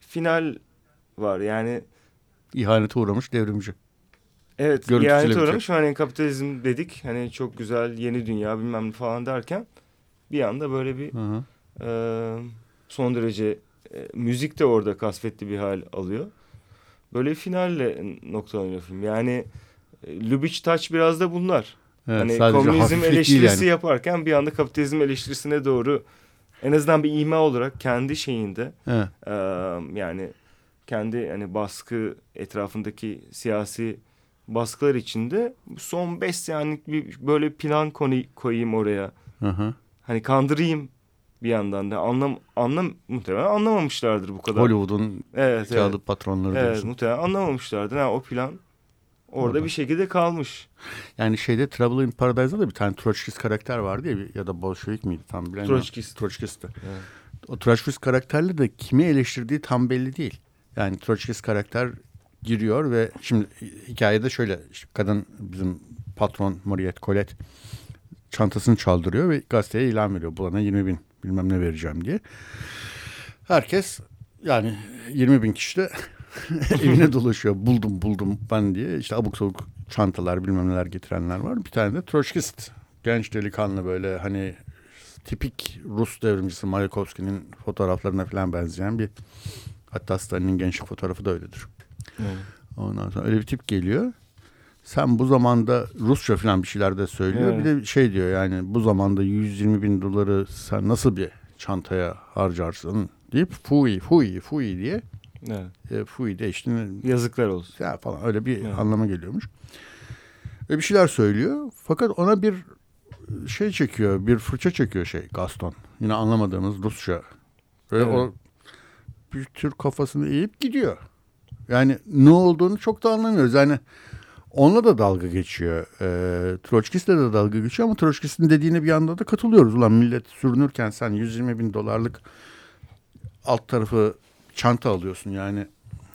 final var yani. İhanete uğramış devrimci. Evet ihanete uğramış hani kapitalizm dedik hani çok güzel yeni dünya bilmem ne falan derken bir anda böyle bir e, son derece e, müzik de orada kasvetli bir hal alıyor. Böyle finalle noktalanıyor film. Yani e, Lubitsch Taç biraz da bunlar. Evet, hani komünizm eleştirisi yani. yaparken bir anda kapitalizm eleştirisine doğru en azından bir ima olarak kendi şeyinde evet. e, yani kendi hani baskı etrafındaki siyasi baskılar içinde son beş senelik bir böyle plan konu koyayım oraya. Hı hı. Hani kandırayım bir yandan da anlam anlam muhtemelen anlamamışlardır bu kadar. Hollywood'un evet, kağıdı evet. patronları evet, diyorsun. muhtemelen anlamamışlardır. Ha, o plan orada Orada. bir şekilde kalmış. Yani şeyde Trouble in Paradise'da da bir tane Troçkist karakter vardı ya ya da Bolşevik miydi tam bilemiyorum. Troçkist. Troçkist'ti. Evet. O Troçkist karakterle de kimi eleştirdiği tam belli değil. Yani Troçkist karakter giriyor ve şimdi hikayede şöyle işte kadın bizim patron Mariette Colette çantasını çaldırıyor ve gazeteye ilan veriyor. Bulana 20 bin bilmem ne vereceğim diye. Herkes yani 20 bin kişi de evine dolaşıyor. Buldum buldum ben diye. İşte abuk sabuk çantalar bilmem neler getirenler var. Bir tane de Troçkist. Genç delikanlı böyle hani tipik Rus devrimcisi Mayakovski'nin fotoğraflarına falan benzeyen bir hatta Stalin'in gençlik fotoğrafı da öyledir. Hmm. Ondan sonra öyle bir tip geliyor. Sen bu zamanda Rusça falan bir şeyler de söylüyor. Evet. Bir de şey diyor yani bu zamanda 120 bin doları sen nasıl bir çantaya harcarsın deyip fui fui fui diye evet. e, fui de işte yazıklar olsun ya falan öyle bir evet. anlama geliyormuş. Ve bir şeyler söylüyor fakat ona bir şey çekiyor bir fırça çekiyor şey Gaston. Yine anlamadığımız Rusça. Ve evet. o bir tür kafasını eğip gidiyor. Yani ne olduğunu çok da anlamıyoruz. Yani onunla da dalga geçiyor. E, Troçkis'le de dalga geçiyor ama Troçkis'in dediğine bir anda da katılıyoruz. Ulan millet sürünürken sen 120 bin dolarlık alt tarafı çanta alıyorsun. Yani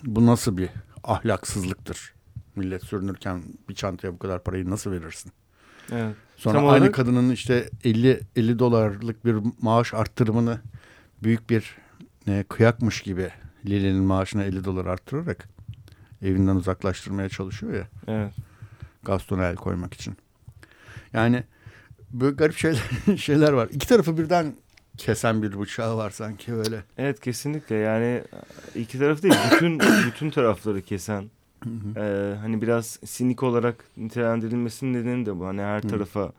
bu nasıl bir ahlaksızlıktır? Millet sürünürken bir çantaya bu kadar parayı nasıl verirsin? Evet. Sonra Tam aynı olarak... kadının işte 50 50 dolarlık bir maaş arttırımını büyük bir e, kıyakmış gibi Lili'nin maaşına 50 dolar arttırarak evinden uzaklaştırmaya çalışıyor ya. Evet. Gaston'a el koymak için. Yani böyle garip şeyler, şeyler var. İki tarafı birden kesen bir bıçağı var sanki böyle. Evet kesinlikle yani iki taraf değil bütün bütün tarafları kesen. Ee, hani biraz sinik olarak nitelendirilmesinin nedeni de bu. Hani her tarafa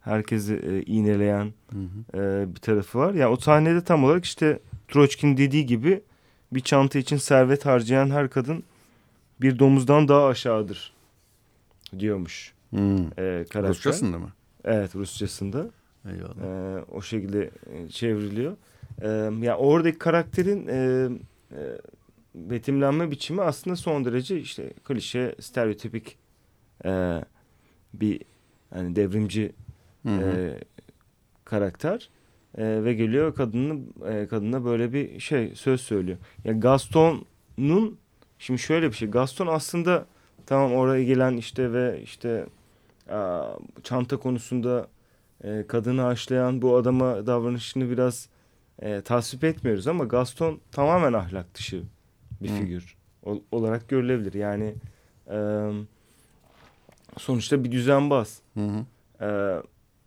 herkesi e, iğneleyen e, bir tarafı var. Yani o sahnede tam olarak işte Troçkin dediği gibi bir çanta için servet harcayan her kadın bir domuzdan daha aşağıdır diyormuş. Hmm. E, Rusçasında mı? Evet Rusçasında. Eyvallah. E, o şekilde e, çevriliyor. E, yani oradaki karakterin e, e, betimlenme biçimi aslında son derece işte klişe, stereotipik e, bir hani devrimci hı hı. E, karakter e, ve geliyor kadının e, kadına böyle bir şey söz söylüyor. Ya yani Gaston'un şimdi şöyle bir şey. Gaston aslında tamam oraya gelen işte ve işte çanta konusunda e, kadını aşlayan bu adama davranışını biraz e, tasvip etmiyoruz ama Gaston tamamen ahlak dışı bir figür ol, olarak görülebilir. Yani e, sonuçta bir düzenbaz. Hı hı. E,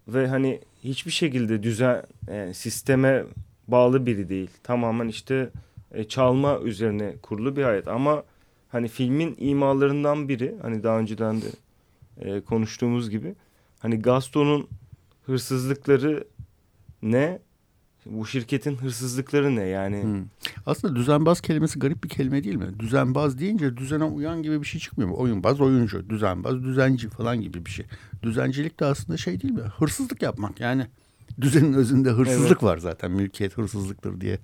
ve hani hiçbir şekilde düzen e, sisteme bağlı biri değil. Tamamen işte e, çalma üzerine kurulu bir hayat ama hani filmin imalarından biri hani daha önceden de e, konuştuğumuz gibi hani Gaston'un hırsızlıkları ne bu şirketin hırsızlıkları ne yani? Hmm. Aslında düzenbaz kelimesi garip bir kelime değil mi? Düzenbaz deyince düzene uyan gibi bir şey çıkmıyor mu? Oyunbaz oyuncu, düzenbaz düzenci falan gibi bir şey. Düzencilik de aslında şey değil mi? Hırsızlık yapmak yani. Düzenin özünde hırsızlık evet. var zaten. Mülkiyet hırsızlıktır diye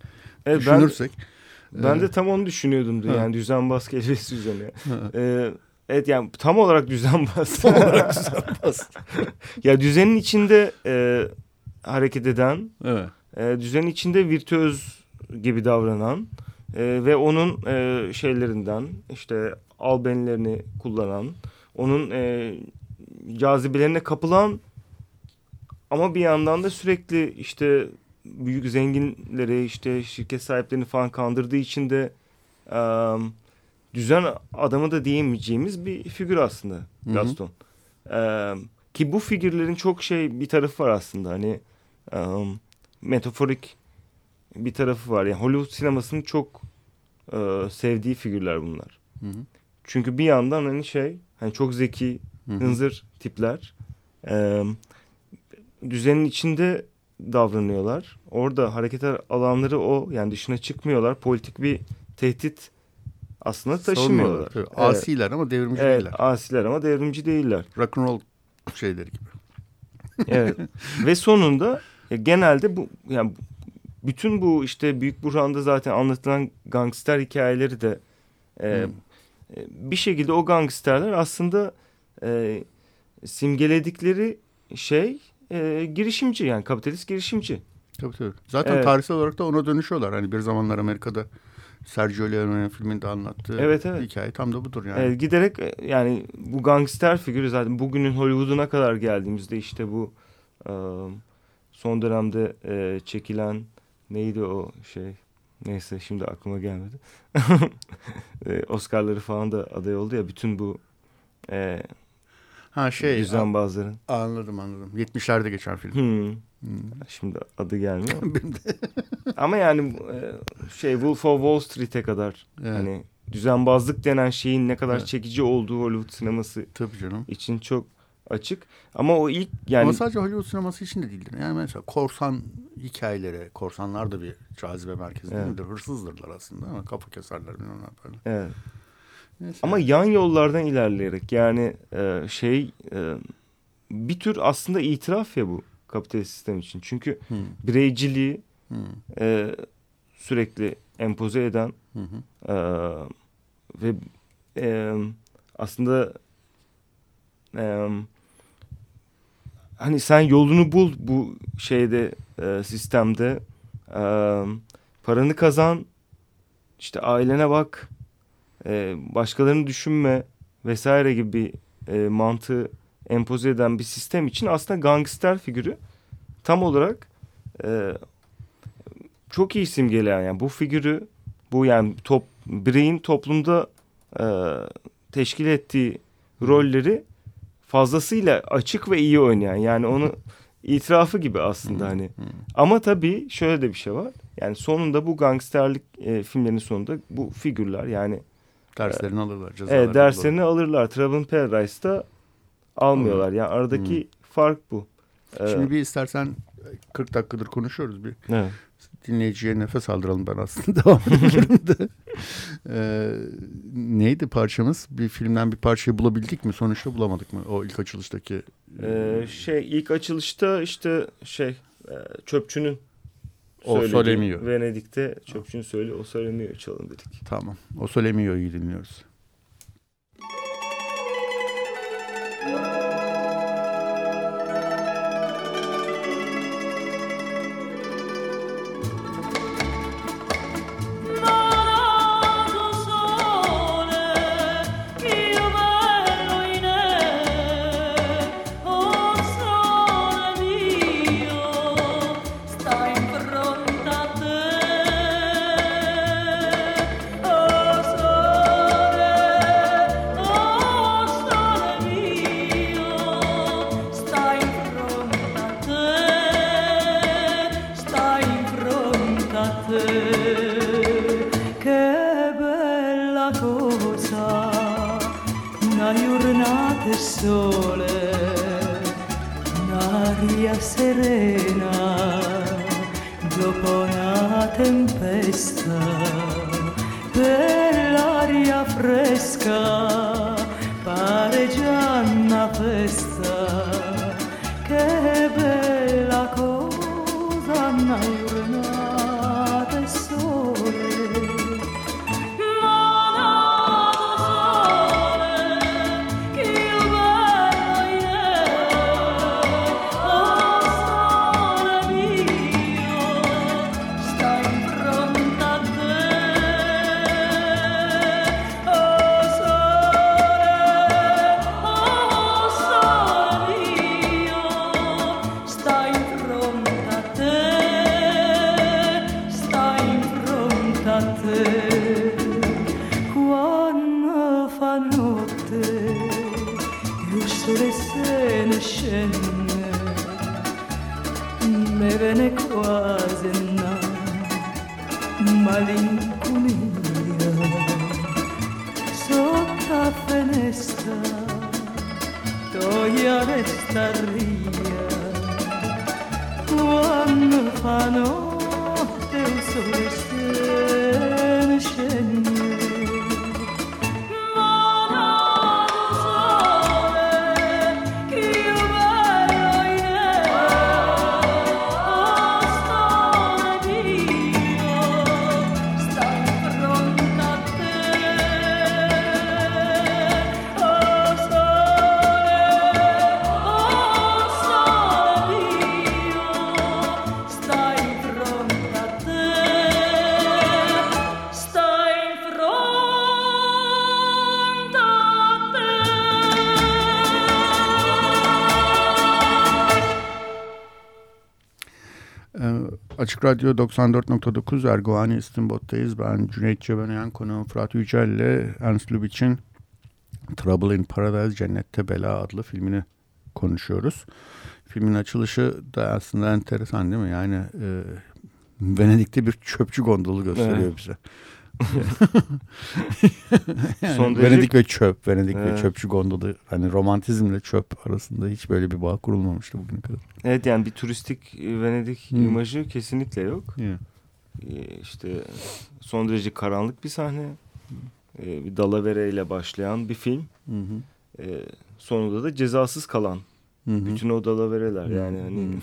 evet, düşünürsek. Ben, ben de tam onu düşünüyordum. Ha. Yani düzenbaz kelimesi üzerine. Ee, evet yani tam olarak düzenbaz. Tam olarak düzenbaz. ya düzenin içinde e, hareket eden... Evet e, düzenin içinde virtüöz gibi davranan e, ve onun e, şeylerinden işte albenlerini kullanan, onun e, cazibelerine kapılan ama bir yandan da sürekli işte büyük zenginleri işte şirket sahiplerini falan kandırdığı için de e, düzen adamı da diyemeyeceğimiz bir figür aslında Gaston. Hı hı. E, ki bu figürlerin çok şey bir tarafı var aslında hani e, metaforik bir tarafı var. Yani Hollywood sinemasının çok e, sevdiği figürler bunlar. Hı hı. Çünkü bir yandan hani şey hani çok zeki, hı hı. hınzır tipler e, düzenin içinde davranıyorlar. Orada hareket alanları o yani dışına çıkmıyorlar. Politik bir tehdit aslında taşımıyorlar. Evet. Asiler ama devrimci evet, değiller. Asiler ama devrimci değiller. Rock'n'roll şeyleri gibi. evet. Ve sonunda ya genelde bu yani bütün bu işte Büyük Burhan'da zaten anlatılan gangster hikayeleri de e, hmm. E, bir şekilde o gangsterler aslında e, simgeledikleri şey e, girişimci yani kapitalist girişimci. Tabii tabii. Zaten evet. tarihsel olarak da ona dönüşüyorlar. Hani bir zamanlar Amerika'da Sergio Leone'nin filminde anlattığı evet, evet. hikaye tam da budur yani. Evet, giderek e, yani bu gangster figürü zaten bugünün Hollywood'una kadar geldiğimizde işte bu e, son dönemde e, çekilen neydi o şey neyse şimdi aklıma gelmedi. e, Oscar'ları falan da aday oldu ya bütün bu e, ha şey düzenbazların. Anladım anladım. 70'lerde geçen film. Hmm. Hmm. Şimdi adı gelmiyor. Ama yani e, şey Wolf of Wall Street'e kadar evet. hani düzenbazlık denen şeyin ne kadar evet. çekici olduğu Hollywood sineması Tabii canım. için çok açık. Ama o ilk yani... Ama sadece Hollywood sineması için de değildir. Yani mesela korsan hikayeleri, korsanlar da bir cazibe merkezi evet. değildir. Hırsızdırlar aslında ama kapı keserler bilmem ne Evet. Neyse. Ama yan yollardan ilerleyerek yani e, şey e, bir tür aslında itiraf ya bu kapitalist sistem için. Çünkü hmm. bireyciliği hmm. E, sürekli empoze eden hmm. e, ve e, aslında e, hani sen yolunu bul bu şeyde e, sistemde e, paranı kazan işte ailene bak e, başkalarını düşünme vesaire gibi bir e, mantığı empoze eden bir sistem için aslında gangster figürü tam olarak e, çok iyi simgeleyen yani bu figürü bu yani top bireyin toplumda e, teşkil ettiği rolleri fazlasıyla açık ve iyi oynayan yani onu itirafı gibi aslında hani. Ama tabii şöyle de bir şey var. Yani sonunda bu gangsterlik e, filmlerin sonunda bu figürler yani derslerini e, alırlar. Evet derslerini alırlar. alırlar. Trouble Paradise'da almıyorlar. Yani aradaki hmm. fark bu. Şimdi ee, bir istersen 40 dakikadır konuşuyoruz bir. Evet. Dinleyiciye nefes aldıralım ben aslında devam edebilirim de. ee, neydi parçamız? Bir filmden bir parçayı bulabildik mi? Sonuçta bulamadık mı? O ilk açılıştaki. Ee, şey ilk açılışta işte şey e, çöpçünün o söylemiyor. Venedik'te çöpçünün söyle o söylemiyor çalın dedik. Tamam. O söylemiyor'yu dinliyoruz. Oh. Açık Radyo 94.9 Erguvani İstinbot'tayız. Ben Cüneyt Cebenayan, konuğum Fırat Yücel ile Ernst Lubitsch'in Trouble in Paradise Cennette Bela adlı filmini konuşuyoruz. Filmin açılışı da aslında enteresan değil mi? Yani e, Venedik'te bir çöpçü gondolu gösteriyor evet. bize. yani Son derece... Venedik ve çöp. Venedik evet. ve çöpçü gondolu. Hani romantizmle çöp arasında hiç böyle bir bağ kurulmamıştı bugüne kadar. Evet yani bir turistik Venedik hmm. imajı kesinlikle yok. Yeah. Ee, işte son derece karanlık bir sahne. Ee, bir dalavere ile başlayan bir film. Hı hı. Ee, sonunda da cezasız kalan. Hı hı. Bütün o dalavereler yani hani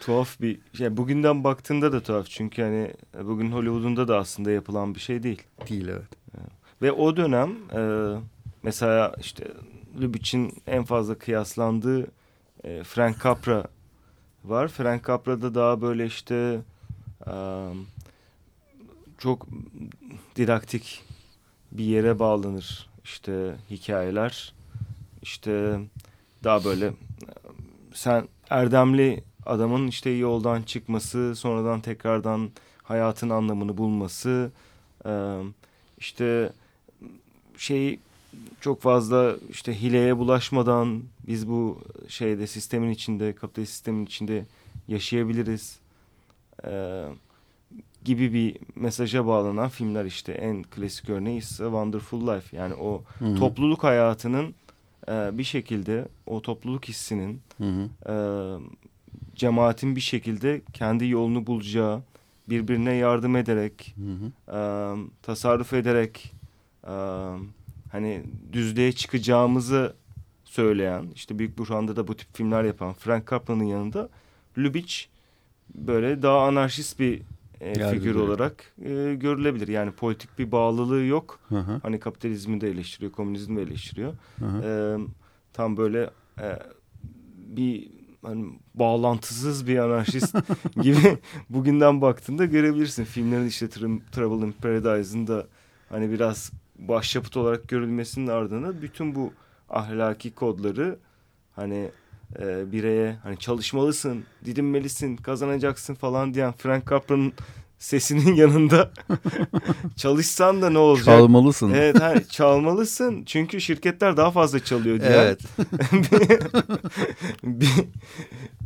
tuhaf bir şey. Bugünden baktığında da tuhaf çünkü hani bugün Hollywood'unda da aslında yapılan bir şey değil. Değil evet. Ve o dönem e, mesela işte Lubitsch'in en fazla kıyaslandığı e, Frank Capra var. Frank Capra'da daha böyle işte e, çok didaktik bir yere bağlanır işte hikayeler. işte daha böyle sen erdemli adamın işte yoldan çıkması, sonradan tekrardan hayatın anlamını bulması, işte şey çok fazla işte hileye bulaşmadan biz bu şeyde sistemin içinde, kapitalist sistemin içinde yaşayabiliriz gibi bir mesaja bağlanan filmler işte en klasik örneği ise Wonderful Life. Yani o hı hı. topluluk hayatının e, bir şekilde o topluluk hissinin hı hı. E, cemaatin bir şekilde kendi yolunu bulacağı, birbirine yardım ederek, hı hı. E, tasarruf ederek e, hani düzlüğe çıkacağımızı söyleyen, işte Büyük Burhan'da da bu tip filmler yapan Frank Capra'nın yanında Lubitsch böyle daha anarşist bir e, figür olarak e, görülebilir. Yani politik bir bağlılığı yok. Hı hı. Hani kapitalizmi de eleştiriyor, komünizmi de eleştiriyor. Hı hı. E, tam böyle e, bir hani bağlantısız bir anarşist gibi bugünden baktığında görebilirsin. Filmlerin işte Trouble in Paradise'ın da hani biraz başyapıt olarak görülmesinin ardına bütün bu ahlaki kodları hani e, bireye hani çalışmalısın, didinmelisin, kazanacaksın falan diyen Frank Capra'nın sesinin yanında çalışsan da ne olacak? Çalmalısın. Evet, hani çalmalısın. Çünkü şirketler daha fazla çalıyor diye. Evet. bir,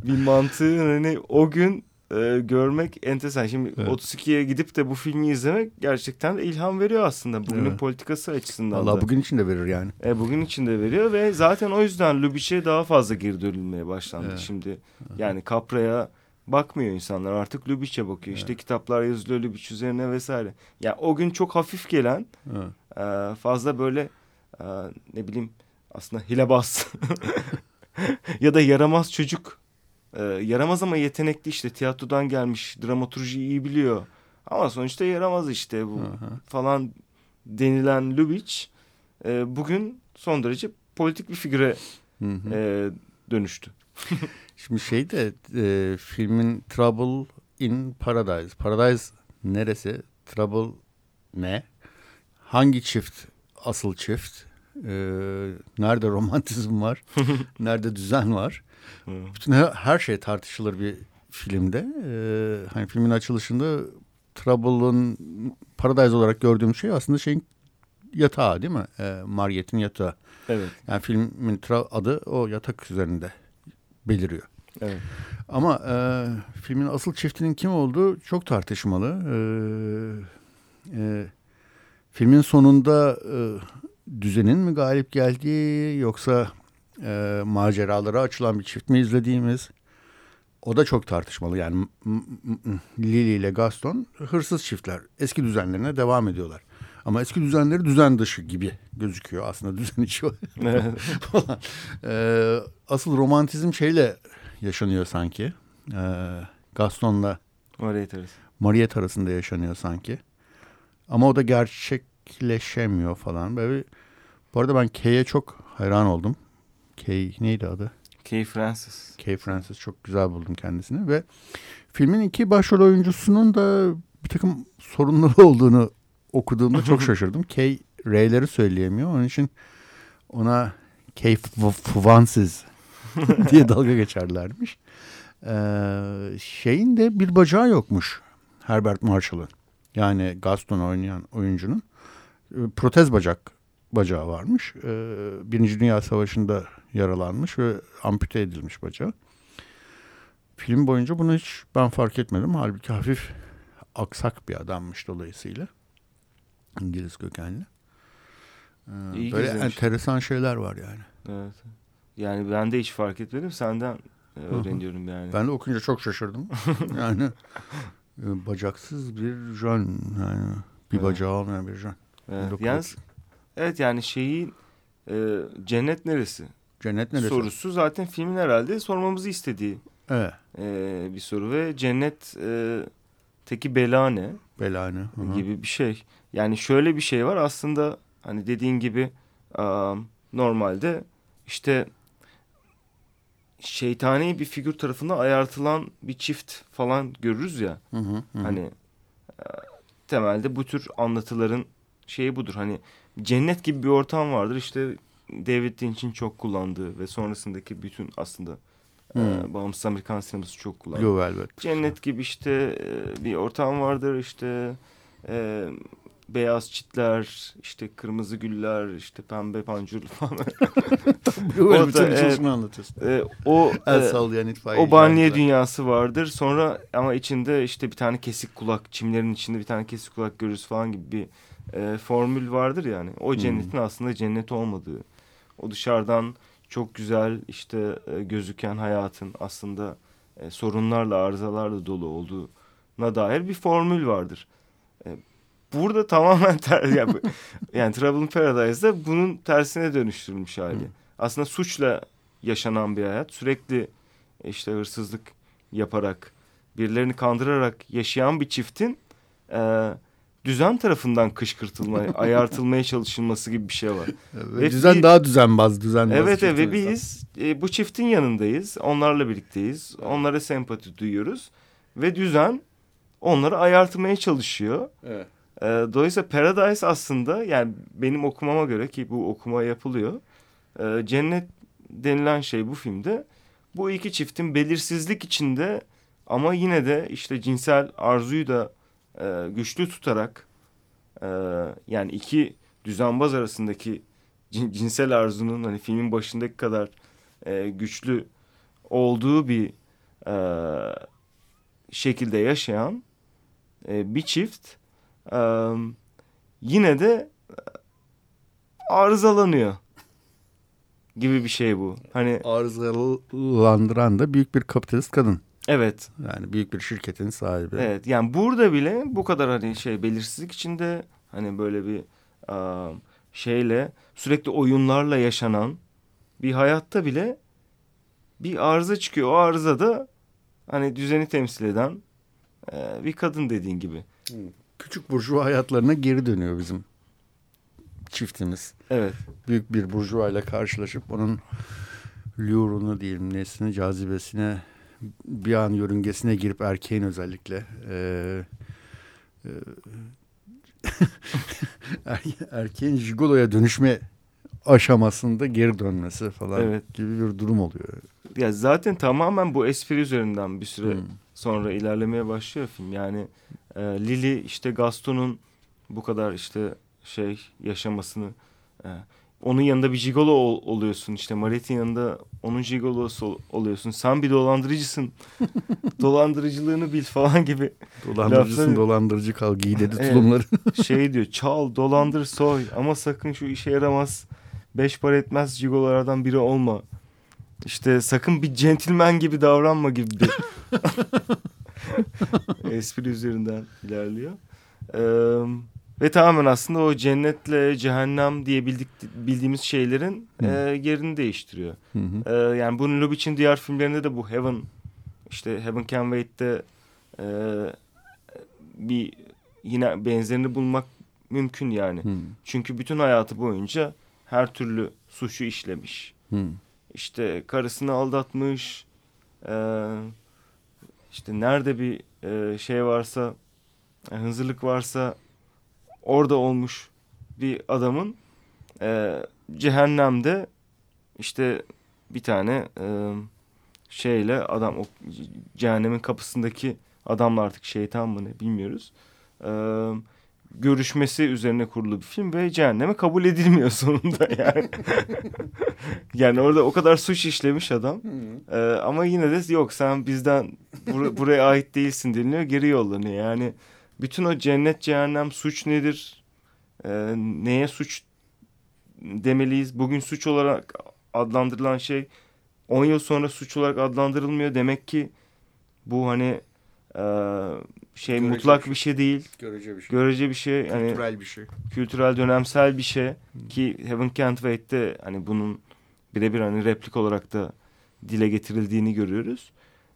bir, mantığı hani o gün e, görmek enteresan. Şimdi evet. 32'ye gidip de bu filmi izlemek gerçekten ilham veriyor aslında. Bugünün evet. politikası açısından Allah da. bugün için de verir yani. E, bugün için de veriyor ve zaten o yüzden Lubitsch'e daha fazla geri dönülmeye başlandı evet. şimdi. Yani Capra'ya bakmıyor insanlar artık Lubitsch'e bakıyor. Evet. İşte kitaplar yazılıyor Lubitsch üzerine vesaire. Yani o gün çok hafif gelen evet. e, fazla böyle e, ne bileyim aslında hilebaz ya da yaramaz çocuk e, yaramaz ama yetenekli işte tiyatrodan gelmiş dramaturji iyi biliyor. Ama sonuçta yaramaz işte bu Aha. falan denilen Lubitsch e, bugün son derece politik bir figüre e, dönüştü. Şimdi şey de e, filmin Trouble in Paradise. Paradise neresi? Trouble ne? Hangi çift asıl çift? E, nerede romantizm var? nerede düzen var? Bütün her, her şey tartışılır bir filmde. Ee, hani filmin açılışında Trouble'ın Paradise olarak gördüğüm şey aslında şeyin yatağı değil mi? Ee, Mariette'in yatağı. Evet. Yani filmin adı o yatak üzerinde beliriyor. Evet. Ama e, filmin asıl çiftinin kim olduğu çok tartışmalı. E, e, filmin sonunda e, düzenin mi galip geldiği yoksa e, maceralara açılan bir çift mi izlediğimiz o da çok tartışmalı. Yani Lily ile Gaston hırsız çiftler. Eski düzenlerine devam ediyorlar. Ama eski düzenleri düzen dışı gibi gözüküyor aslında düzen içi falan. Ee, asıl romantizm şeyle yaşanıyor sanki. Ee, Gaston'la Mariette arası. Mariette arasında yaşanıyor sanki. Ama o da gerçekleşemiyor falan. Böyle bu arada ben Kay'e çok hayran oldum. Kay neydi adı? Kay Francis. Kay Francis çok güzel buldum kendisini ve filmin iki başrol oyuncusunun da bir takım sorunları olduğunu okuduğumda çok şaşırdım. Kay R'leri söyleyemiyor. Onun için ona Kay Francis diye dalga geçerlermiş. Ee, şeyin de bir bacağı yokmuş Herbert Marshall'ın. Yani Gaston oynayan oyuncunun ee, protez bacak bacağı varmış. Ee, Birinci Dünya Savaşı'nda yaralanmış ve ampute edilmiş bacağı. Film boyunca bunu hiç ben fark etmedim. Halbuki hafif aksak bir adammış dolayısıyla. İngiliz kökenli. Ee, İyi böyle güzelmiş. enteresan şeyler var yani. Evet. Yani ben de hiç fark etmedim. Senden e, öğreniyorum yani. Ben de okuyunca çok şaşırdım. yani e, bacaksız bir jön. Yani bir Evet. bacağı olmayan bir jön. Evet. 1930. Yalnız, evet yani şeyi e, cennet neresi? Cennet neresi? Sorusu zaten filmin herhalde sormamızı istediği Evet. e, bir soru ve cennet e, teki bela ne Belanı. Hı hı. gibi bir şey. Yani şöyle bir şey var aslında hani dediğin gibi a, normalde işte şeytani bir figür tarafından ayartılan bir çift falan görürüz ya. Hı hı, hı. Hani e, temelde bu tür anlatıların şeyi budur. Hani cennet gibi bir ortam vardır. İşte David Lynch'in çok kullandığı ve sonrasındaki bütün aslında Hmm. bağımsız Amerikan sineması çok kullandığı. Blue Velvet. Cennet gibi işte e, bir ortam vardır. İşte e, beyaz çitler, işte kırmızı güller, işte pembe pancur falan. Blue Velvet'in Orada, hikayesini anlatıyorsun. E, o El e, sallayan itfaiye. o banliye dünyası vardır. Sonra ama içinde işte bir tane kesik kulak, çimlerin içinde bir tane kesik kulak görürüz falan gibi bir e, formül vardır yani. O cennetin aslında cennet olmadığı. O dışarıdan çok güzel işte e, gözüken hayatın aslında e, sorunlarla, arızalarla dolu olduğuna dair bir formül vardır. E, burada tamamen ter, yani, yani Trouble in Paradise'da bunun tersine dönüştürülmüş hali. Hı. Aslında suçla yaşanan bir hayat. Sürekli işte hırsızlık yaparak, birilerini kandırarak yaşayan bir çiftin e, düzen tarafından kışkırtılmaya, ayartılmaya çalışılması gibi bir şey var. Ve Ve düzen bir- daha düzenbaz. düzenbaz Evet evet ve biz e, bu çiftin yanındayız. Onlarla birlikteyiz. Onlara sempati duyuyoruz. Ve düzen onları ayartmaya çalışıyor. Evet. E, dolayısıyla Paradise aslında yani benim okumama göre ki bu okuma yapılıyor. E, cennet denilen şey bu filmde bu iki çiftin belirsizlik içinde ama yine de işte cinsel arzuyu da e, güçlü tutarak e, yani iki düzenbaz arasındaki cin- cinsel arzunun hani filmin başındaki kadar e, güçlü olduğu bir e, şekilde yaşayan e, bir çift e, yine de e, arızalanıyor gibi bir şey bu. Hani Arızalandıran da büyük bir kapitalist kadın. Evet Yani büyük bir şirketin sahibi. Evet yani burada bile bu kadar hani şey belirsizlik içinde hani böyle bir aa, şeyle sürekli oyunlarla yaşanan bir hayatta bile bir arıza çıkıyor. O arıza da hani düzeni temsil eden e, bir kadın dediğin gibi. Küçük burjuva hayatlarına geri dönüyor bizim çiftimiz. Evet. Büyük bir burjuva ile karşılaşıp onun lurunu diyeyim nesini cazibesine bir an yörüngesine girip erkeğin özellikle e, e, er- erkeğin jigoloya dönüşme aşamasında geri dönmesi falan Evet. gibi bir durum oluyor. Ya zaten tamamen bu espri üzerinden bir süre Hmm. sonra ilerlemeye başlıyor film. Yani e, Lily işte Gaston'un bu kadar işte şey yaşamasını e, onun yanında bir gigolo ol- oluyorsun işte Mariette'in yanında onun gigolosu ol- oluyorsun. Sen bir dolandırıcısın. Dolandırıcılığını bil falan gibi Dolandırıcısın Lafları- dolandırıcı kal giy dedi Evet. tulumları. şey diyor. Çal, dolandır, soy ama sakın şu işe yaramaz. Beş para etmez gigololardan biri olma. İşte sakın bir centilmen gibi davranma gibi bir espri üzerinden ilerliyor. Ee, ve tamamen aslında o cennetle cehennem diye bildik, bildiğimiz şeylerin Hı. e, yerini değiştiriyor. Hı hı. Ee, yani bunun Lubitsch'in diğer filmlerinde de bu Heaven işte Heaven Can Wait'te e, bir yine benzerini bulmak mümkün yani. Hı. Çünkü bütün hayatı boyunca her türlü suçu işlemiş. Hı. İşte karısını aldatmış. e, işte nerede bir e, şey varsa, e, hınzırlık varsa orada olmuş bir adamın e, cehennemde işte bir tane e, şeyle adam o cehennemin kapısındaki adamla artık şeytan mı ne bilmiyoruz. E, görüşmesi üzerine kurulu bir film ve cehenneme kabul edilmiyor sonunda yani. yani orada o kadar suç işlemiş adam. E, ama yine de yok sen bizden bur- buraya ait değilsin deniliyor geri yollanıyor. Yani bütün o cennet cehennem suç nedir? E, neye suç demeliyiz? Bugün suç olarak adlandırılan şey 10 yıl sonra suç olarak adlandırılmıyor. Demek ki bu hani e, şey Görece mutlak bir şey. bir şey değil. Görece bir şey. Görece bir şey. Hani kültürel bir şey. Kültürel dönemsel bir şey hmm. ki Heaven Can't Wait'te hani bunun birebir hani replik olarak da dile getirildiğini görüyoruz.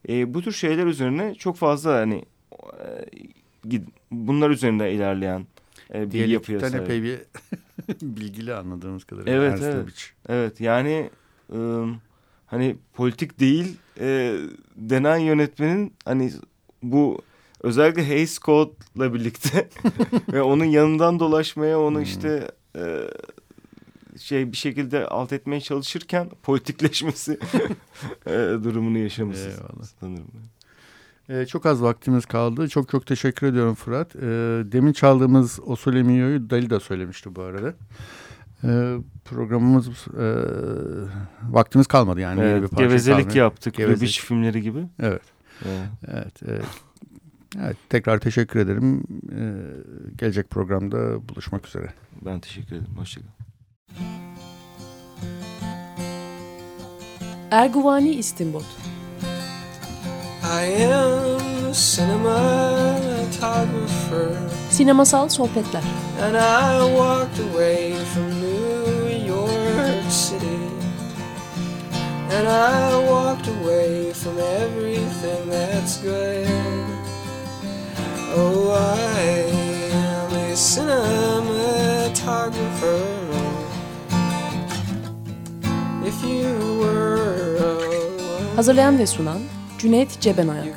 E, bu tür şeyler üzerine çok fazla hani e, bunlar üzerinde ilerleyen e, bir yapıya sahip. epey bir bilgili anladığımız kadarıyla. Evet, evet. Evet yani ıı, hani politik değil e, denen yönetmenin hani bu özellikle Hays Code'la birlikte ve onun yanından dolaşmaya onu hmm. işte e, şey bir şekilde alt etmeye çalışırken politikleşmesi e, durumunu yaşaması Eyvallah. sanırım. Ee, çok az vaktimiz kaldı. Çok çok teşekkür ediyorum Fırat. Ee, demin çaldığımız O Sole Mio'yu Dali da söylemişti bu arada. Ee, programımız e, vaktimiz kalmadı yani. Evet, gevezelik kalmadı. yaptık. Gevezelik. filmleri gibi. Evet. Evet. evet, evet. Evet, tekrar teşekkür ederim. Ee, gelecek programda buluşmak üzere. Ben teşekkür ederim. Hoşçakalın. Erguvani İstinbot Sinemasal sohbetler. And I walked away from New York City. And I walked away from everything that's good. Oh, I am a cinematographer. Hazırlayan ve sunan Cüneyt Cebenayak.